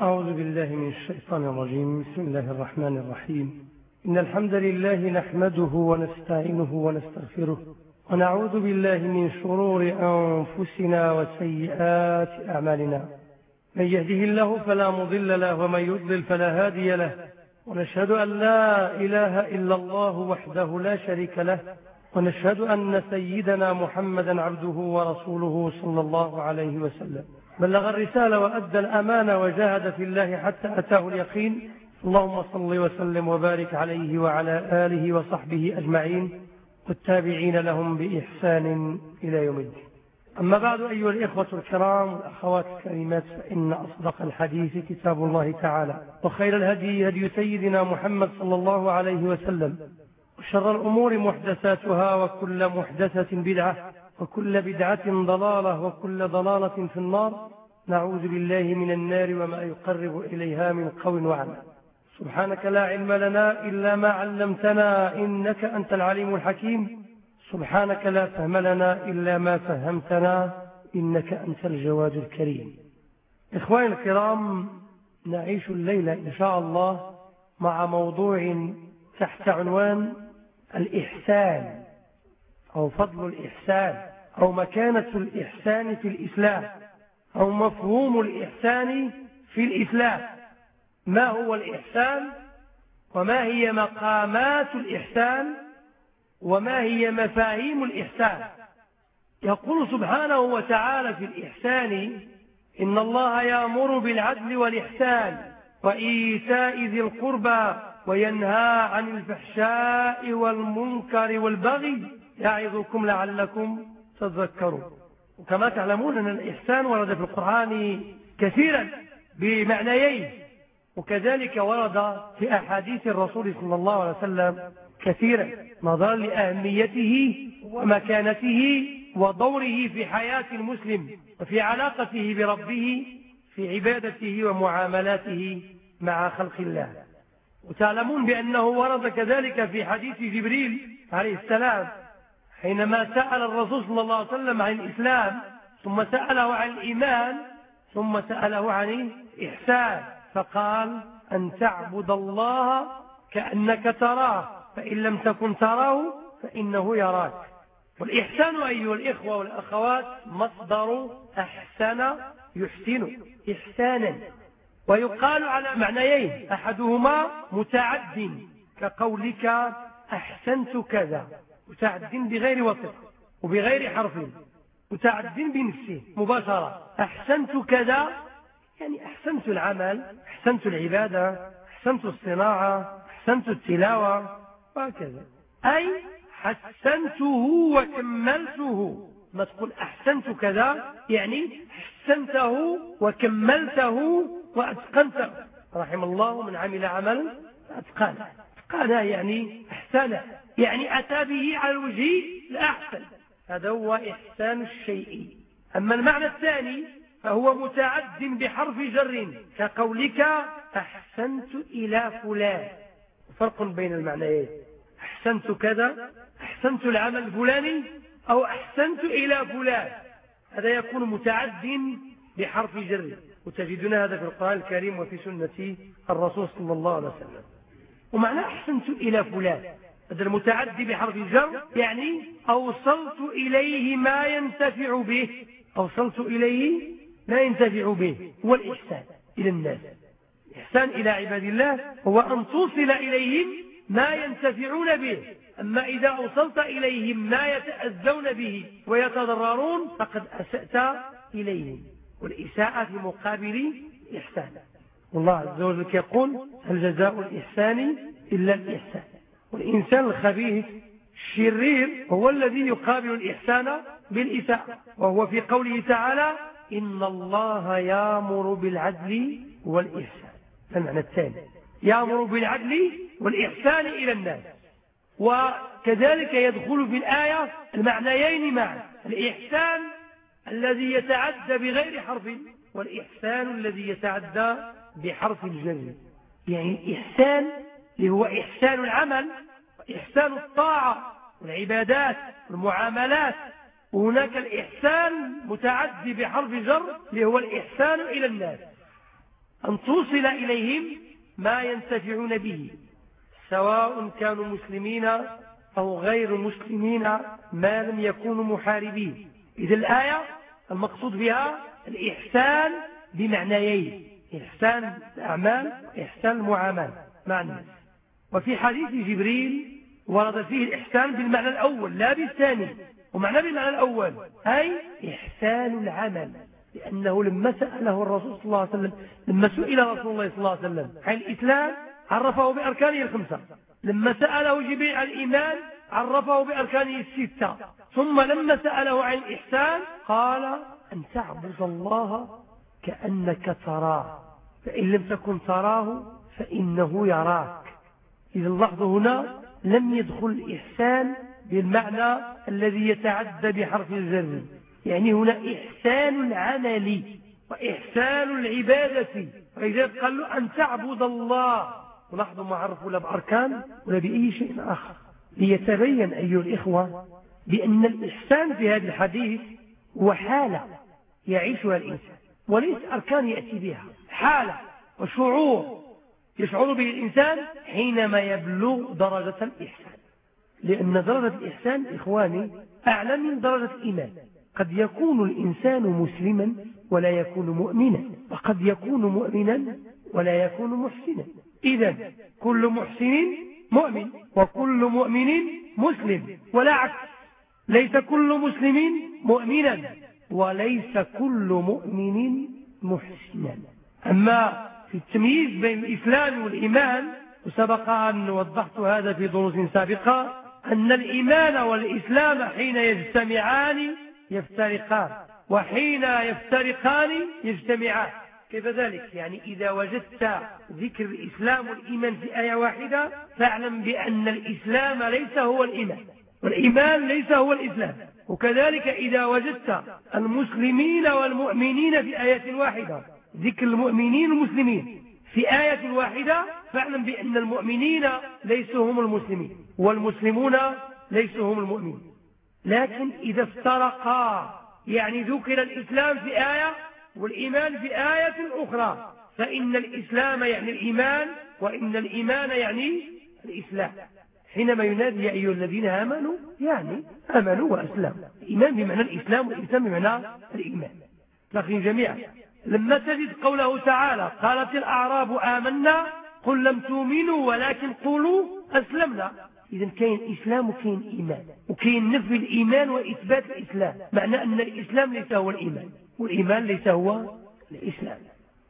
أعوذ بالله من الشيطان الرجيم. بسم الله الرحمن الرحيم. إن الحمد لله نحمده ونستعينه ونستغفره ونعوذ بالله من شرور أنفسنا وسيئات أعمالنا. من يهده الله فلا مضل له ومن يضلل فلا هادي له. ونشهد أن لا إله إلا الله وحده لا شريك له. ونشهد أن سيدنا محمدا عبده ورسوله صلى الله عليه وسلم. بلغ الرسالة وأدى الأمانة وجاهد في الله حتى أتاه اليقين. اللهم صل وسلم وبارك عليه وعلى آله وصحبه أجمعين والتابعين لهم بإحسان إلى يوم الدين. أما بعد أيها الإخوة الكرام والأخوات الكريمات فإن أصدق الحديث كتاب الله تعالى وخير الهدي هدي سيدنا محمد صلى الله عليه وسلم وشر الأمور محدثاتها وكل محدثة بدعة وكل بدعة ضلالة وكل ضلالة في النار. نعوذ بالله من النار وما يقرب إليها من قول وعمل. سبحانك لا علم لنا إلا ما علمتنا إنك أنت العليم الحكيم. سبحانك لا فهم لنا إلا ما فهمتنا إنك أنت الجواد الكريم. إخواني الكرام نعيش الليلة إن شاء الله مع موضوع تحت عنوان الإحسان. أو فضل الإحسان أو مكانة الإحسان في الإسلام أو مفهوم الإحسان في الإسلام. ما هو الإحسان؟ وما هي مقامات الإحسان؟ وما هي مفاهيم الإحسان؟ يقول سبحانه وتعالى في الإحسان إن الله يأمر بالعدل والإحسان وإيتاء ذي القربى وينهى عن الفحشاء والمنكر والبغي يعظكم لعلكم تذكرون. وكما تعلمون أن الإحسان ورد في القرآن كثيرا بمعنيين وكذلك ورد في أحاديث الرسول صلى الله عليه وسلم كثيرا نظرا لأهميته ومكانته ودوره في حياة المسلم وفي علاقته بربه في عبادته ومعاملاته مع خلق الله. وتعلمون بأنه ورد كذلك في حديث جبريل عليه السلام حينما سأل الرسول صلى الله عليه وسلم عن الإسلام ثم سأله عن الإيمان ثم سأله عن الإحسان فقال أن تعبد الله كأنك تراه فإن لم تكن تراه فإنه يراك. والإحسان أيها الإخوة والأخوات مصدر أحسن يحسن إحسانا. ويقال على معنيين أحدهما متعد كقولك أحسنت كذا. متعد بغير وصف وبغير حرف. متعد بنفسه مباشرة. أحسنت كذا يعني أحسنت العمل أحسنت العبادة أحسنت الصناعة أحسنت التلاوة وهكذا. أي حسنته وكملته. ما تقول أحسنت كذا يعني حسنته وكملته وأتقنته. رحم الله من عمل عمل أتقانه. أتقانه يعني أحسنه يعني أتى به على الوجه الأحسن. هذا هو إحسان الشيء. أما المعنى الثاني فهو متعد بحرف جر. كقولك أحسنت إلى فلان. فرق بين المعنيين. أحسنت كذا أحسنت العمل الفلاني أو أحسنت إلى فلان. هذا يكون متعد بحرف جر. وتجدون هذا في القرآن الكريم وفي سنة الرسول صلى الله عليه وسلم. ومعنى أحسنت إلى فلان. هذا المتعدي بحرف الجر يعني أوصلت إليه ما ينتفع به. أوصلت إليه ما ينتفع به. هو الإحسان إلى الناس. الإحسان إلى عباد الله هو أن توصل إليهم ما ينتفعون به. أما إذا أوصلت إليهم ما يتأذون به ويتضررون فقد أسأت إليهم. والإساءة في مقابل إحسان والله عز وجل يقول هل جزاء الإحسان إلا الإحسان؟ والإنسان الخبيث الشرير هو الذي يقابل الإحسان بالإساءة وهو في قوله تعالى إن الله يامر بالعدل والإحسان. المعنى الثاني. يامر بالعدل والإحسان إلى الناس. وكذلك يدخل في الآية المعنيين معا الإحسان الذي يتعدى بغير حرف والإحسان الذي يتعدى بحرف الجر. يعني الإحسان اللي هو إحسان العمل إحسان الطاعة والعبادات والمعاملات. وهناك الإحسان متعدي بحرف جر اللي هو الإحسان إلى الناس. أن توصل إليهم ما ينتفعون به سواء كانوا مسلمين أو غير مسلمين ما لم يكونوا محاربين. إذا الآية المقصود بها الإحسان بمعنيين إحسان الأعمال وإحسان المعامل مع الناس وفي حديث جبريل ورد فيه الإحسان بالمعنى الأول لا بالثاني. ومعنى بالمعنى الأول أي إحسان العمل. لأنه لما سأله الرسول صلى الله عليه وسلم لما سئل رسول الله صلى الله عليه وسلم عن الإسلام عرفه بأركانه الخمسة. لما سأله جبريل عن الإيمان عرفه بأركانه الستة. ثم لما سأله عن الإحسان قال أن تعبد الله كأنك تراه. فإن لم تكن تراه فإنه يراك. إذا اللحظة هنا لم يدخل الإحسان بالمعنى الذي يتعدى بحرف الجر يعني هنا إحسان العمل وإحسان العبادة. فلذلك قال له أن تعبد الله. ولاحظوا ما عرفوا لا بأركان ولا بأي شيء آخر. ليتبين أيها الإخوة بأن الإحسان في هذا الحديث هو حالة يعيشها الإنسان. وليس أركان يأتي بها. حالة وشعور. يشعر به الإنسان حينما يبلغ درجة الإحسان. لأن درجة الإحسان إخواني أعلى من درجة الإيمان. قد يكون الإنسان مسلما ولا يكون مؤمنا وقد يكون مؤمنا ولا يكون محسنا. إذا كل محسن مؤمن وكل مؤمن مسلم. ولا عكس ليس كل مسلم مؤمنا وليس كل مؤمن محسنا. أما التمييز بين الإسلام والإيمان وسبق أن وضحت هذا في دروس سابقة أن الإيمان والإسلام حين يجتمعان يفترقان وحين يفترقان يجتمعان. كيف ذلك؟ يعني إذا وجدت ذكر الإسلام والإيمان في آية واحدة فاعلم بأن الإسلام ليس هو الإيمان والإيمان ليس هو الإسلام. وكذلك إذا وجدت المسلمين والمؤمنين في آية واحدة ذكر المؤمنين المسلمين. في آية واحدة فاعلم بأن المؤمنين ليسوا هم المسلمين والمسلمون ليسوا هم المؤمنين. لكن إذا افترقا يعني ذكر الإسلام في آية والإيمان في آية أخرى فإن الإسلام يعني الإيمان وإن الإيمان يعني الإسلام. حينما ينادي يا أيها الذين آمنوا يعني آمنوا وأسلموا. الإيمان بمعنى الإسلام والإسلام بمعنى الإيمان. لكن جميعا لما تجد قوله تعالى قالت الأعراب آمنا قل لم تؤمنوا ولكن قولوا أسلمنا. إذا كاين إسلام وكاين إيمان وكاين نفي الإيمان وإثبات الإسلام معنى أن الإسلام ليس هو الإيمان والإيمان ليس هو الإسلام.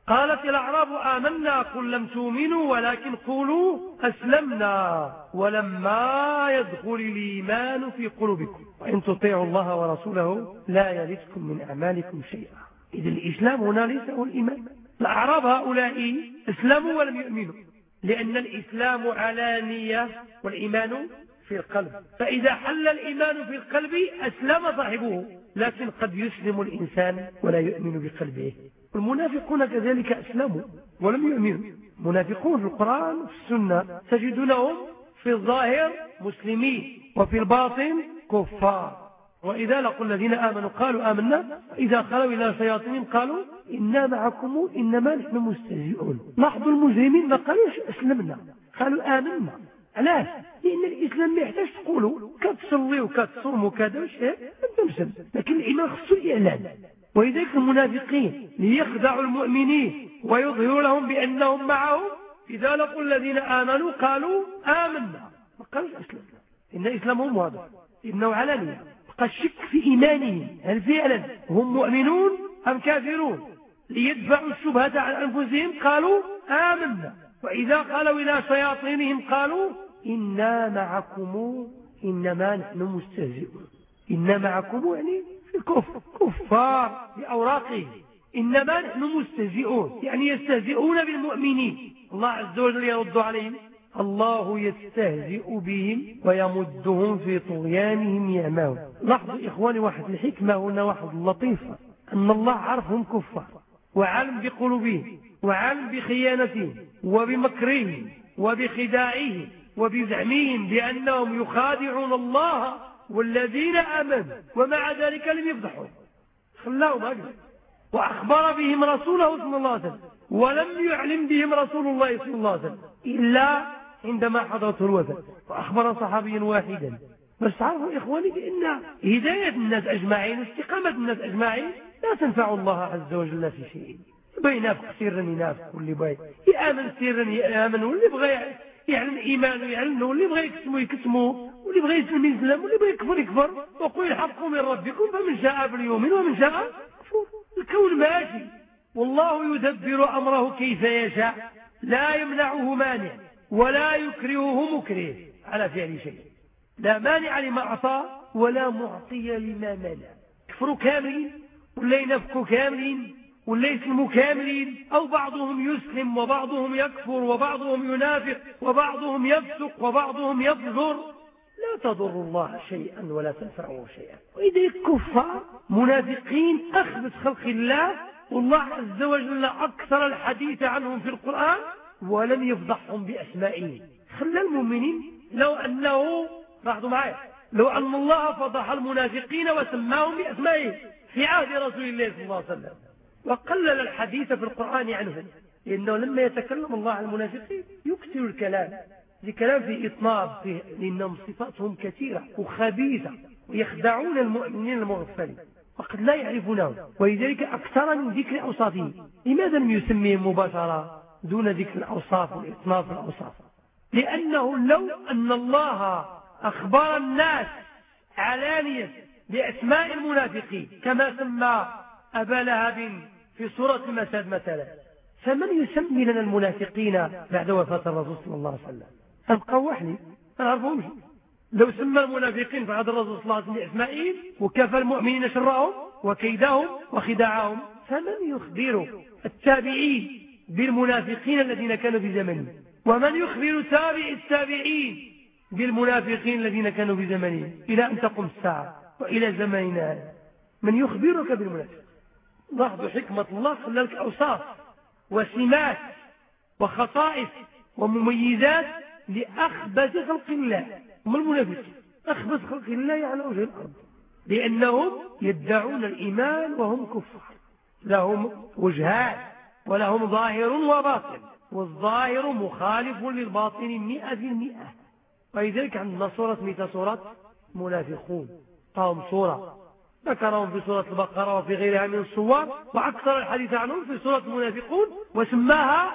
قالت الأعراب آمنا قل لم تؤمنوا ولكن قولوا أسلمنا. ولما يدخل الإيمان في قلوبكم وإن تطيعوا الله ورسوله لا يلدكم من أعمالكم شيئا. إذا الإسلام هنا ليس هو الإيمان. الأعراب هؤلاء اسلموا ولم يؤمنوا لأن الإسلام علانية والإيمان في القلب. فإذا حل الإيمان في القلب أسلم صاحبه لكن قد يسلم الإنسان ولا يؤمن بقلبه. المنافقون كذلك أسلموا ولم يؤمنوا. منافقون في القرآن وفي السنة تجدونهم في الظاهر مسلمين وفي الباطن كفار. وإذا لقوا الذين آمنوا قالوا آمنا. إذا خلوا إلى شياطين قالوا إنا معكم إنما نحن مستهزئون. لاحظوا المجرمين ما قالوش أسلمنا قالوا آمنا. علاش؟ لأن الإسلام ما يحتاج تقولوا كتصلي وكتصوم وكذا أنت مسلم لكن الإيمان خصو الإعلان. ولذلك المنافقين ليخدعوا المؤمنين ويظهروا لهم بأنهم معهم. إذا لقوا الذين آمنوا قالوا آمنا. ما قالوش أسلمنا. إن إسلامهم واضح. إنه علانية قد شك في إيمانهم هل فعلا هم مؤمنون أم كافرون؟ ليدفعوا الشبهة عن أنفسهم قالوا آمنا. وإذا قالوا إلى شياطينهم قالوا إنا معكم إنما نحن مستهزئون. إنا معكم يعني في الكفر كفار بأوراقهم إنما نحن مستهزئون يعني يستهزئون بالمؤمنين. الله عز وجل يرد عليهم الله يستهزئ بهم ويمدهم في طغيانهم يعمون لاحظوا إخواني واحد الحكمة هنا واحد لطيفة أن الله عرفهم كفار وعلم بقلوبهم وعلم بخيانتهم وبمكرهم وبخداعهم وبزعمهم بأنهم يخادعون الله والذين آمنوا ومع ذلك لم يفضحوا خلاهم هكذا وأخبر بهم رسوله صلى الله عليه وسلم ولم يعلم بهم رسول الله صلى الله عليه وسلم إلا عندما حضرته الوفاة وأخبر صحابيا واحدا. بس عرفوا إخواني بأن هداية الناس أجمعين واستقامة الناس أجمعين لا تنفع الله عز وجل في شيء. يبغى ينافق سرا ينافق واللي بغى يآمن سرا يآمن واللي بغى يعلم إيمانه يعلمه واللي بغى يكتمه يكتمه واللي بغى يسلم يسلم واللي بغى يكفر يكفر. وقل الحق من ربكم فمن شاء فليؤمن ومن شاء كفر. الكون ماشي. والله يدبر أمره كيف يشاء. لا يمنعه مانع. ولا يكرهه مكره على فعل شيء. لا مانع لما أعطى ولا معطي لما منع. كفروا كاملين ولا ينفقوا كاملين ولا يسلموا كاملين. أو بعضهم يسلم وبعضهم يكفر وبعضهم ينافق وبعضهم يفسق وبعضهم يفجر. لا تضر الله شيئا ولا تنفعه شيئا. وإذا كفار منافقين أخذت خلق الله والله عز وجل أكثر الحديث عنهم في القرآن ولم يفضحهم بأسمائهم خلى المؤمنين لو أنه لاحظوا معي. لو أن الله فضح المنافقين وسماهم بأسمائهم في عهد رسول الله صلى الله عليه وسلم. وقلل الحديث في القرآن عنهم. لأنه لما يتكلم الله عن المنافقين يكثر الكلام. الكلام في إطناب فيه لأنهم صفاتهم كثيرة وخبيثة ويخدعون المؤمنين المغفلين. وقد لا يعرفونه. ولذلك أكثر من ذكر أوصافه لماذا لم يسميهم مباشرة؟ دون ذكر الأوصاف في الأوصاف. لأنه لو أن الله أخبر الناس علانية بأسماء المنافقين كما سمى أبا لهب في سورة المساد مثلا فمن يسمي لنا المنافقين بعد وفاة الرسول صلى الله عليه وسلم؟ أبقى وحدي ما نعرفهمش. لو سمى المنافقين بعد الرسول صلى الله عليه وسلم بأسمائهم وكفى المؤمنين شرهم وكيدهم وخداعهم فمن يخبر التابعين. بالمنافقين الذين كانوا في زمنه ومن يخبر تابع التابعين بالمنافقين الذين كانوا في زمنه إلى أن تقوم الساعة وإلى زماننا هذا من يخبرك بالمنافق لاحظوا حكمة الله خلى لك أوصاف وسمات وخصائص ومميزات لأخبث خلق الله. هم المنافقين. أخبث خلق الله على وجه الأرض. لأنهم يدعون الإيمان وهم كفار. لهم وجهان. ولهم ظاهر وباطن والظاهر مخالف للباطن مئة في المئة ولذلك عندنا صورة مثل صورة منافقون. قام صورة ذكرهم في سورة البقرة وفي غيرها من الصور وأكثر الحديث عنهم في سورة المنافقون وسماها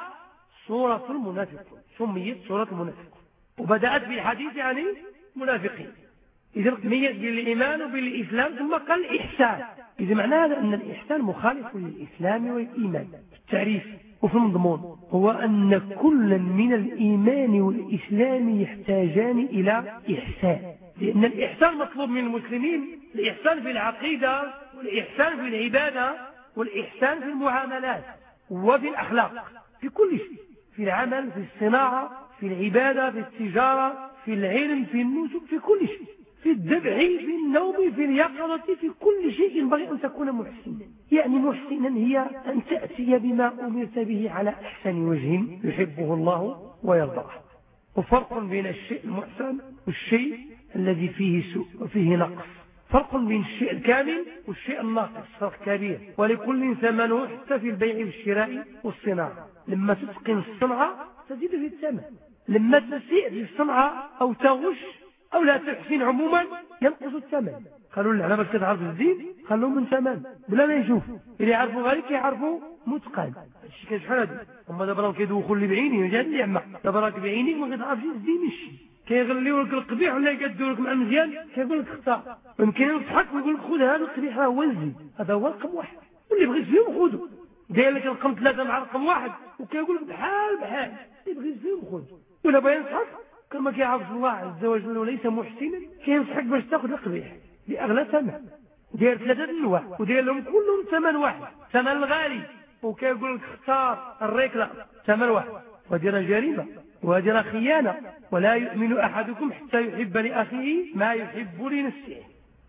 سورة المنافقون. سميت سورة المنافقون. وبدأت بالحديث عن المنافقين. إذا ميز بالإيمان وبالإسلام ثم قال الإحسان إذا معنى هذا أن الإحسان مخالف للإسلام والإيمان. التعريف وفي المضمون هو أن كل من الإيمان والإسلام يحتاجان إلى إحسان. لأن الإحسان مطلوب من المسلمين الإحسان في العقيدة والإحسان في العبادة والإحسان في المعاملات وفي الأخلاق. في كل شيء. في العمل في الصناعة في العبادة في التجارة في العلم في النسك في كل شيء. في الذبح في النوم في اليقظة في كل شيء ينبغي أن تكون محسنا. يعني محسنا هي أن تأتي بما أمرت به على أحسن وجه يحبه الله ويرضاه. وفرق بين الشيء المحسن والشيء الذي فيه سوء وفيه نقص. فرق بين الشيء الكامل والشيء الناقص فرق كبير. ولكل ثمنه حتى في البيع والشراء والصناعة. لما تتقن الصنعة تزيد في الثمن. لما تسيء في الصنعة أو تغش أو لا تحسن عموما؟ ينقص الثمن. قالوا لنا بس كتعرف الزين خلوه من ثمن. بلا ما يشوف. اللي يعرفوا غيرك يعرفوا متقن. هادشي كاين شحال هادي هما دابا راهم كيدوخوا اللي بعيني جات النعمه دابا راك بعينيك ما كتعرفش الزين الشيء كيغليو لك القبيح ولا يقدوا لك مع المزيان؟ كيقول لك اختار. يمكن يضحك ويقول لك خذ هذا القبيح راه هو الزين هذا هو رقم واحد. واللي بغيت فيهم خذه. داير لك رقم ثلاثة مع رقم واحد. وكيقول لك بحال بحال. اللي بغيت فيهم خذ ولا بغى ينصحك كما كيعرف الله عز وجل وليس محسنا كينصحك باش تاخذ القبيح بأغلى ثمن. داير ثلاثة انواع وداير لهم كلهم ثمن واحد ثمن الغالي. وكيقول لك اختار الريكله ثمن واحد. وهذه جريمة وهذه خيانة. ولا يؤمن أحدكم حتى يحب لأخيه ما يحب لنفسه.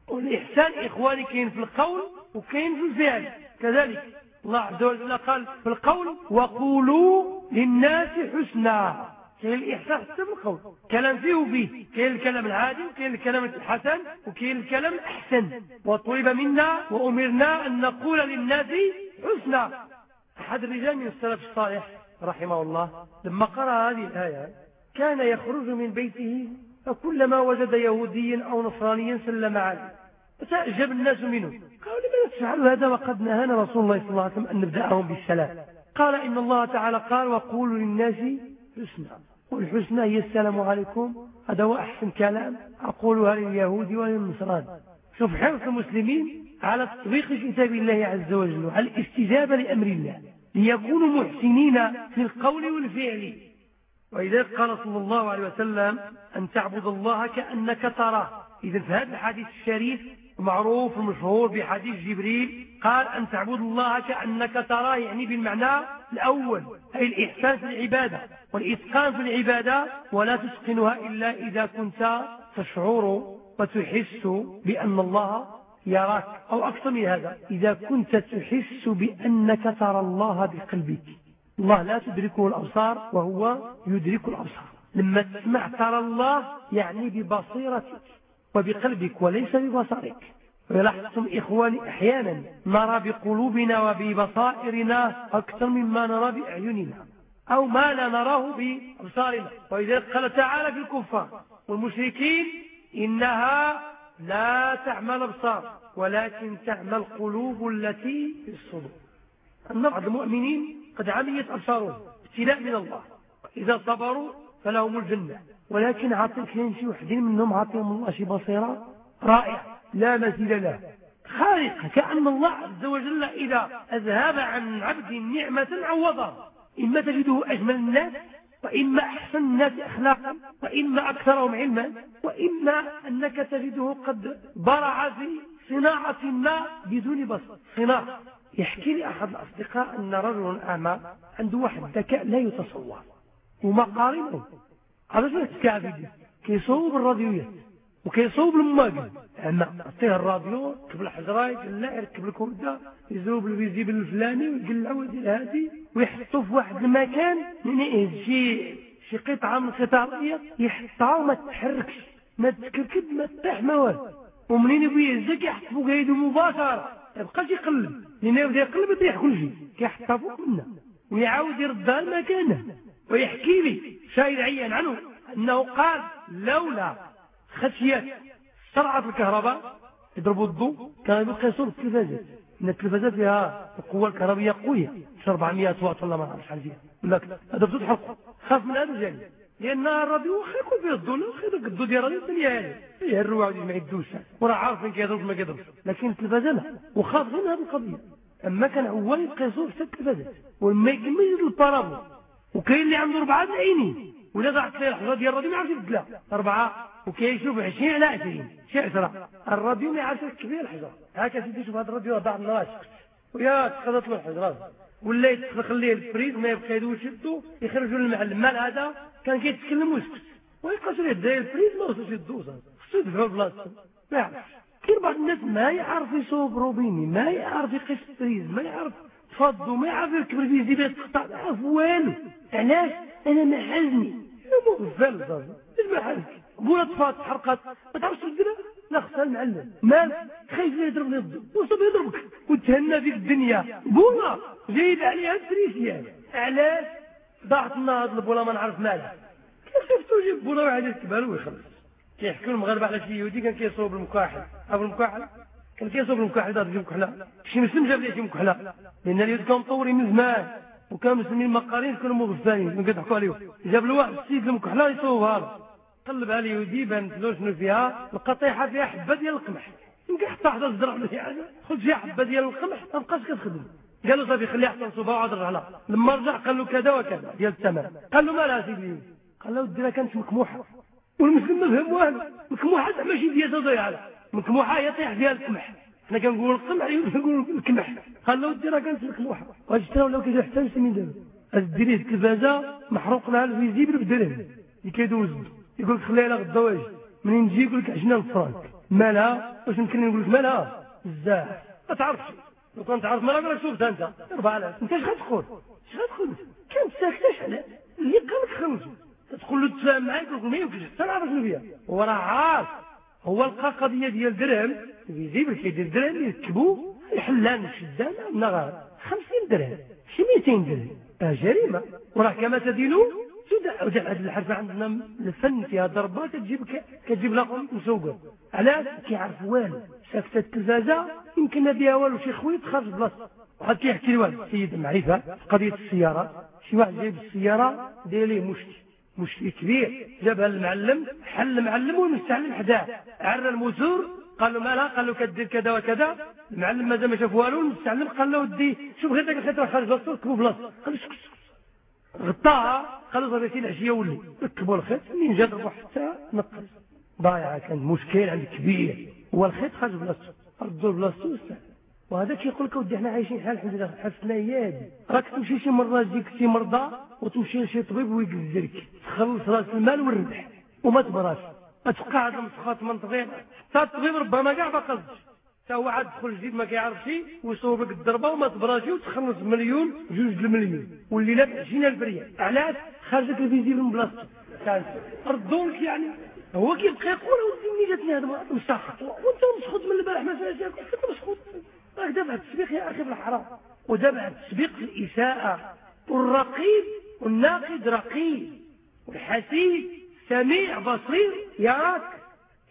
والإحسان إخواني كاين في القول وكاين في الفعل. كذلك الله عز وجل قال في القول وقولوا للناس حسنا. كاين الإحسان حتى في القول كلام فيه وفيه. كاين الكلام العادي وكاين الكلام الحسن وكاين الكلام الأحسن. وطلب منا وأمرنا أن نقول للناس حسنا أحد الرجال من السلف الصالح رحمه الله لما قرأ هذه الآية كان يخرج من بيته فكلما وجد يهوديا أو نصرانيا سلم عليه. فتعجب الناس منه. قالوا لماذا تفعل هذا وقد نهانا رسول الله صلى الله عليه وسلم أن نبدأهم بالسلام؟ قال إن الله تعالى قال وقولوا للناس حسنا. والحسنى هي السلام عليكم. هذا هو أحسن كلام أقولها لليهود وللنصران شوف حرص المسلمين على تطبيق كتاب الله عز وجل وعلى الاستجابة لأمر الله. ليكونوا محسنين في القول والفعل. ولذلك قال صلى الله عليه وسلم أن تعبد الله كأنك تراه. إذا في هذا الحديث الشريف معروف ومشهور بحديث جبريل قال أن تعبد الله كأنك تراه يعني بالمعنى الأول. أي الإحسان في العبادة. والإتقان في العبادة ولا تتقنها إلا إذا كنت تشعر وتحس بأن الله يراك. أو أكثر من هذا إذا كنت تحس بأنك ترى الله بقلبك. الله لا تدركه الأبصار وهو يدرك الأبصار. لما تسمع ترى الله يعني ببصيرتك وبقلبك وليس ببصرك. ولاحظتم إخواني أحيانا نرى بقلوبنا وببصائرنا أكثر مما نرى بأعيننا أو ما لا نراه بأبصارنا. ولذلك قال تعالى في الكفار والمشركين إنها لا تعمل أبصار ولكن تعمل القلوب التي في الصدور. أن بعض المؤمنين قد عميت أبصارهم ابتلاء من الله. إذا صبروا فلهم الجنة. ولكن عطيك شي وحدين منهم عطيهم الله شي بصيرة رائعة. لا مثيل له. خارقة كأن الله عز وجل إذا أذهب عن عبد نعمة عوضها إما تجده أجمل الناس وإما أحسن الناس أخلاقا وإما أكثرهم علما وإما أنك تجده قد برع في صناعة ما بدون بصر. صناعة. يحكي لي أحد الأصدقاء أن رجل أعمى عنده واحد ذكاء لا يتصور وما قارنه هذا شو الكعبي كيصوب الراديويات وكيصوب الماقل أما أعطيه الراديو ركب الحجرة يقلع يركب الكردة يزوب الفيزيبل الفلاني ويقلع ويدير هادي ويحطه في واحد المكان. يعني شي شي قطعة من قطع الراديو يحطها وما تتحركش ما تتكركب ما تطيح ما والو ومنين يبغي يهزك يحط فوق يده مباشرة. ما يبقاش يقلب. لأن يبدا يقلب يطيح كل شيء. كيحطها فوق منه. ويعاود يردها لمكانه ويحكي لي شاهد عيان عنه أنه قال لولا خشية سرعة الكهرباء يضربوا الضوء. كان يبقى يصور التلفازات إن التلفازات فيها القوة الكهربية قوية. 400 واط ولا ما نعرفش شحال فيها لك هذا بتضحك خاف من هذا الجانب لأن الراديو خير يكون فيه الضوء. خير الضوء ديال الراديو الدنيا هذه. فيه الروع ما يدوش. وراه عارفين كيضرب ما كيضربش لكن التلفازه لا. وخاف من هذه القضية. أما كان هو يصور حتى التلفازات وما يكملش البارابول وكاين اللي عنده أربعة عينين ولا ضاعت فيه الحظه ديال الراديو ما يعرفش يبدلها أربعة وكيشوف 20 على 20 شي 10 الراديو ما يعرفش كبير الحجره هاكا سيدي شوف هذا الراديو ضاع الناس ويا تخلط له الحجره ولا يخليه الفريز ما يبقى يدو يخرجوا للمعلم مال هذا كان كيتكلم ويسكت. ويبقى شريه الفريز ما وصلش يدوز. خصو يدفعوا بلاصتو. ما يعرفش. كاين بعض الناس ما يعرف يصوب روبيني ما يعرف يقيس الفريز ما يعرف تفضوا ما يعرف يركب الفيزيبات تقطع ما يعرف والو. علاش؟ أنا ما حزني يا مغفل صافي اش بحالك بولا طفات حرقت ما تعرفش تديرها لا خصها المعلم. مال؟ خايف يضربني الضوء وصب يضربك؟ وتهنى فيك الدنيا. بولا جايب عليها الفريسيان علاش؟ ضاعت لنا هاد البولا ما نعرف مالها كيف شفتو يجيب بولا واحد يركبها له ويخلص؟ كيحكوا المغاربه على شي يهودي كان كيصوب المكاحل. أبو المكاحل؟ كان كيصوب المكاحل هذا يجيب كحله شي مسلم جاب ليه شي مكحلة. لأن اليهود كانوا مطورين من زمان. وكانوا مسلمين مقارين كانوا مغفلين كيضحكوا عليهم. جاب له واحد السيد المكحله يصوبها له قلبها اليهودي بانت له شنو فيها؟ القطيحة فيها حبة ديال القمح. يمكن حتى واحدة تزرع له شي حاجة. خذ فيها حبة ديال القمح ما بقاش كتخدم. قال له صافي خليها حتى نصوبها وعاد رجع لما رجع قال له كذا وكذا ديال الثمن. قال له مالها سيدي؟ قال له ودي كانت مكموحة. والمسلم ما فهم والو مكموحه ماشي ديال تضيع. مكموحة يطيح فيها القمح. إحنا كنقول القمح كنقول الكمح قال له راه كانت مكموحه واش ترى ولاو كيدير حتى المسلمين دابا؟ ديريه التلفازه محروق لها ال fusible بدرهم اللي كيدوز يقول لك خليها غدا واجي منين تجي يقول لك 20 فرانك مالها؟ واش يمكن نقول لك مالها؟ بزاف. ما تعرفش. لو كنت تعرف مالها لك شوف انت 4000 انت اش غتقول اش غتقول كانت ساكتة شحال. اللي قال لك خرج تقول له تفاهم معاك يقول ما يمكنش. حتى نعرف شنو فيها. هو راه عارف هو لقى قضية ديال درهم. يجيب كيدير درهم يركبوه الحلان الشدان النغار 50 درهم. شي 200 درهم. جريمة. وراه كما تدينوا تدع هذا الحرف. عندنا الفن فيها ضربه كتجيب كتجيب لقم مسوقه علاش؟ كيعرف والو. شافت التلفازه يمكن بها والو شي خويا تخرج بلاصه وغاد كيحكي لي واحد السيد معرفة قضية السيارات شي واحد جايب السيارة داير ليه مشتي مشتي كبير. جابها المعلم حل المعلم والمستعلم حداه. عرى الموتور قال له مالها قال له كدير كذا وكذا. المعلم مازال ما شاف والو المستعلم قال له ودي شوف غير داك الخيط خارج بلاصتو ركبوا بلاصتو قال له سكت غطاها قال له صافي العشية ولي. ركبوا الخيط منين جا ضربوا حتى نقص. ضايعة كان مشكل عندي كبير. هو الخيط خارج بلاصتو ردوا بلاصتو وهذا كيقول لك ودي إحنا عايشين حال الحمد لله حسنا يادي راك تمشي شي مرة تجيك شي مرضى وتمشي لشي طبيب ويجزرك تخلص رأس المال والربح وما تبراش. تبقى هذا مسخات منطقي حتى الطبيب ربما كاع ما قصدش حتى هو عاد دخل جديد ما كيعرفش ويصوبك الضربة وما تبراشي وتخلص مليون جوج المليون والليله ب 20000 ريال علاش؟ خرجك ال fusible من بلاصتو. ردوا لك يعني. هو كيبقى يقول ودي منين جاتني هذا مسخط. وأنت مسخط من البارح ما فيهاش كنت مسخط. راك دابع التسبيق يا أخي في الحرام ودابع التسبيق في الإساءة. والرقيب والناقد رقيب. والحسيب. سميع بصير يراك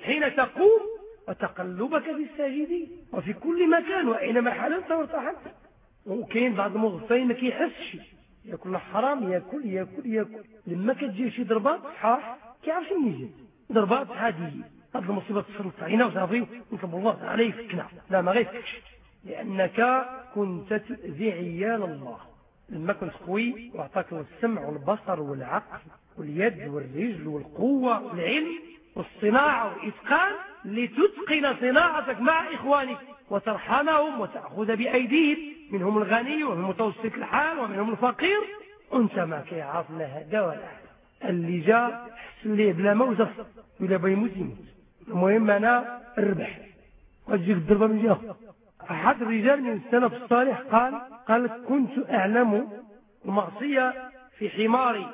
حين تقوم وتقلبك في الساجدين وفي كل مكان وأينما حللت وارتحلت. وكاين بعض المغفين ما كيحسش. ياكل حرام ياكل ياكل ياكل. لما كتجي شي ضربات صحاح كيعرفش منين جات ضربات عاديه هذه المصيبه تسلط علينا وصافي نطلب الله عليه يفكنا لا ما غيفكش لأنك كنت تؤذي عيال الله. لما كنت قوي وأعطاك السمع والبصر والعقل. واليد والرجل والقوة والعلم والصناعة والإتقان لتتقن صناعتك مع إخوانك وترحمهم وتأخذ بأيديهم. منهم الغني ومنهم المتوسط الحال ومنهم الفقير. أنت ما كيعرف لا هذا ولا اللي جاء حسن ليه بلا موزف ولا بيموت يموت. المهم أنا الربح وتجيك الضربة من جهة. أحد الرجال من السلف الصالح قال قال كنت أعلم المعصية في حماري.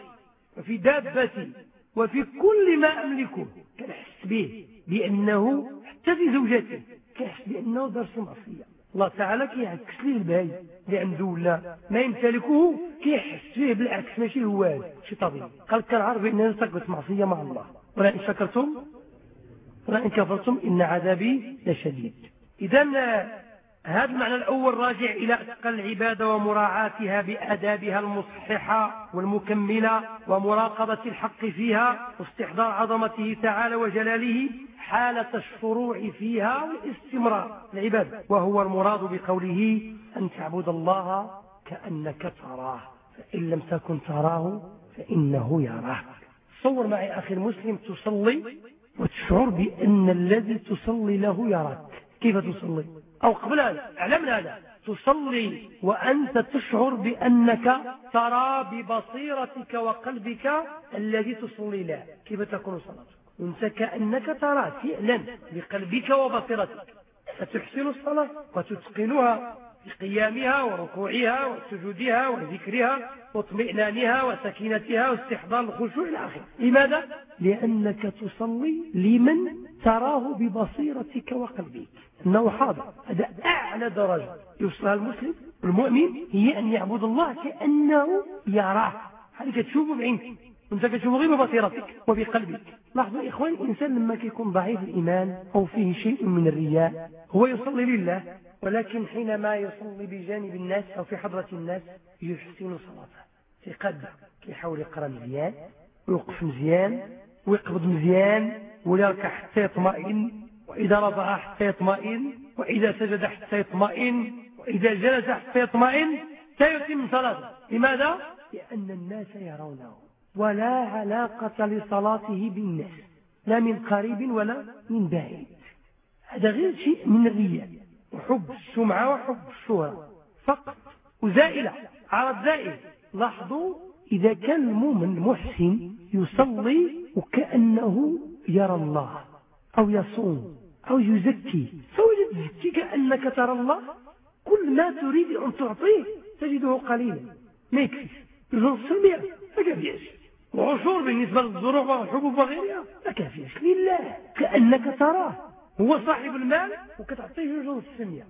وفي دابتي وفي كل ما أملكه كنحس به بأنه حتى في زوجتي كنحس بأنه درس معصية الله تعالى كيعكس ليه الباي اللي عنده ولا ما يمتلكه كيحس فيه بالعكس ماشي هو شي طبيعي. قال كنعرف بأنني ارتكبت معصية مع الله. ولئن شكرتم؟ ولئن كفرتم إن عذابي لشديد. إذا هذا المعنى الأول راجع إلى أتقى العبادة ومراعاتها بأدابها المصححة والمكملة ومراقبة الحق فيها واستحضار عظمته تعالى وجلاله حالة الشروع فيها والاستمرار العبادة. وهو المراد بقوله أن تعبد الله كأنك تراه فإن لم تكن تراه فإنه يراك. تصور معي أخي المسلم تصلي وتشعر بأن الذي تصلي له يراك. كيف تصلي؟ أو قبل هذا اعلم هذا. تصلي وأنت تشعر بأنك ترى ببصيرتك وقلبك الذي تصلي له. كيف تكون صلاتك أنت كأنك ترى فعلا بقلبك وبصيرتك. فتحسن الصلاة وتتقنها. بقيامها وركوعها وسجودها وذكرها واطمئنانها وسكينتها واستحضار الخشوع إلى اخره لماذا؟ لأنك تصلي لمن تراه ببصيرتك وقلبك. أنه حاضر. هذا أعلى درجة. يوصلها المسلم المؤمن هي أن يعبد الله كأنه يراه. هذه كتشوفه بعينك. انت كتشوفه غير ببصيرتك وبقلبك. لاحظوا يا إخوان الإنسان لما كيكون ضعيف الإيمان أو فيه شيء من الرياء هو يصلي لله ولكن حينما يصلي بجانب الناس أو في حضرة الناس يحسن صلاته. في قد كيحاول يقرأ مزيان ويوقف مزيان ويقبض مزيان ويركع حتى يطمئن وإذا رفع حتى يطمئن وإذا سجد حتى يطمئن وإذا جلس حتى يطمئن سيتم صلاته. لماذا؟ لأن الناس يرونه. ولا علاقة لصلاته بالناس لا من قريب ولا من بعيد. هذا غير شيء من الرياء. وحب السمعة وحب الشهرة فقط. وزائلة. عرض زائل. لاحظوا إذا كان المؤمن محسن يصلي وكأنه يرى الله أو يصوم أو يزكي. فوجد تزكي كأنك ترى الله. كل ما تريد أن تعطيه تجده قليلا. ما يكفيش يجوز المئة ما كافيش وعشور بالنسبة للزروع والحبوب وغيرها ما كافيش لله كأنك تراه. هو صاحب المال وكتعطيه جوج السمية.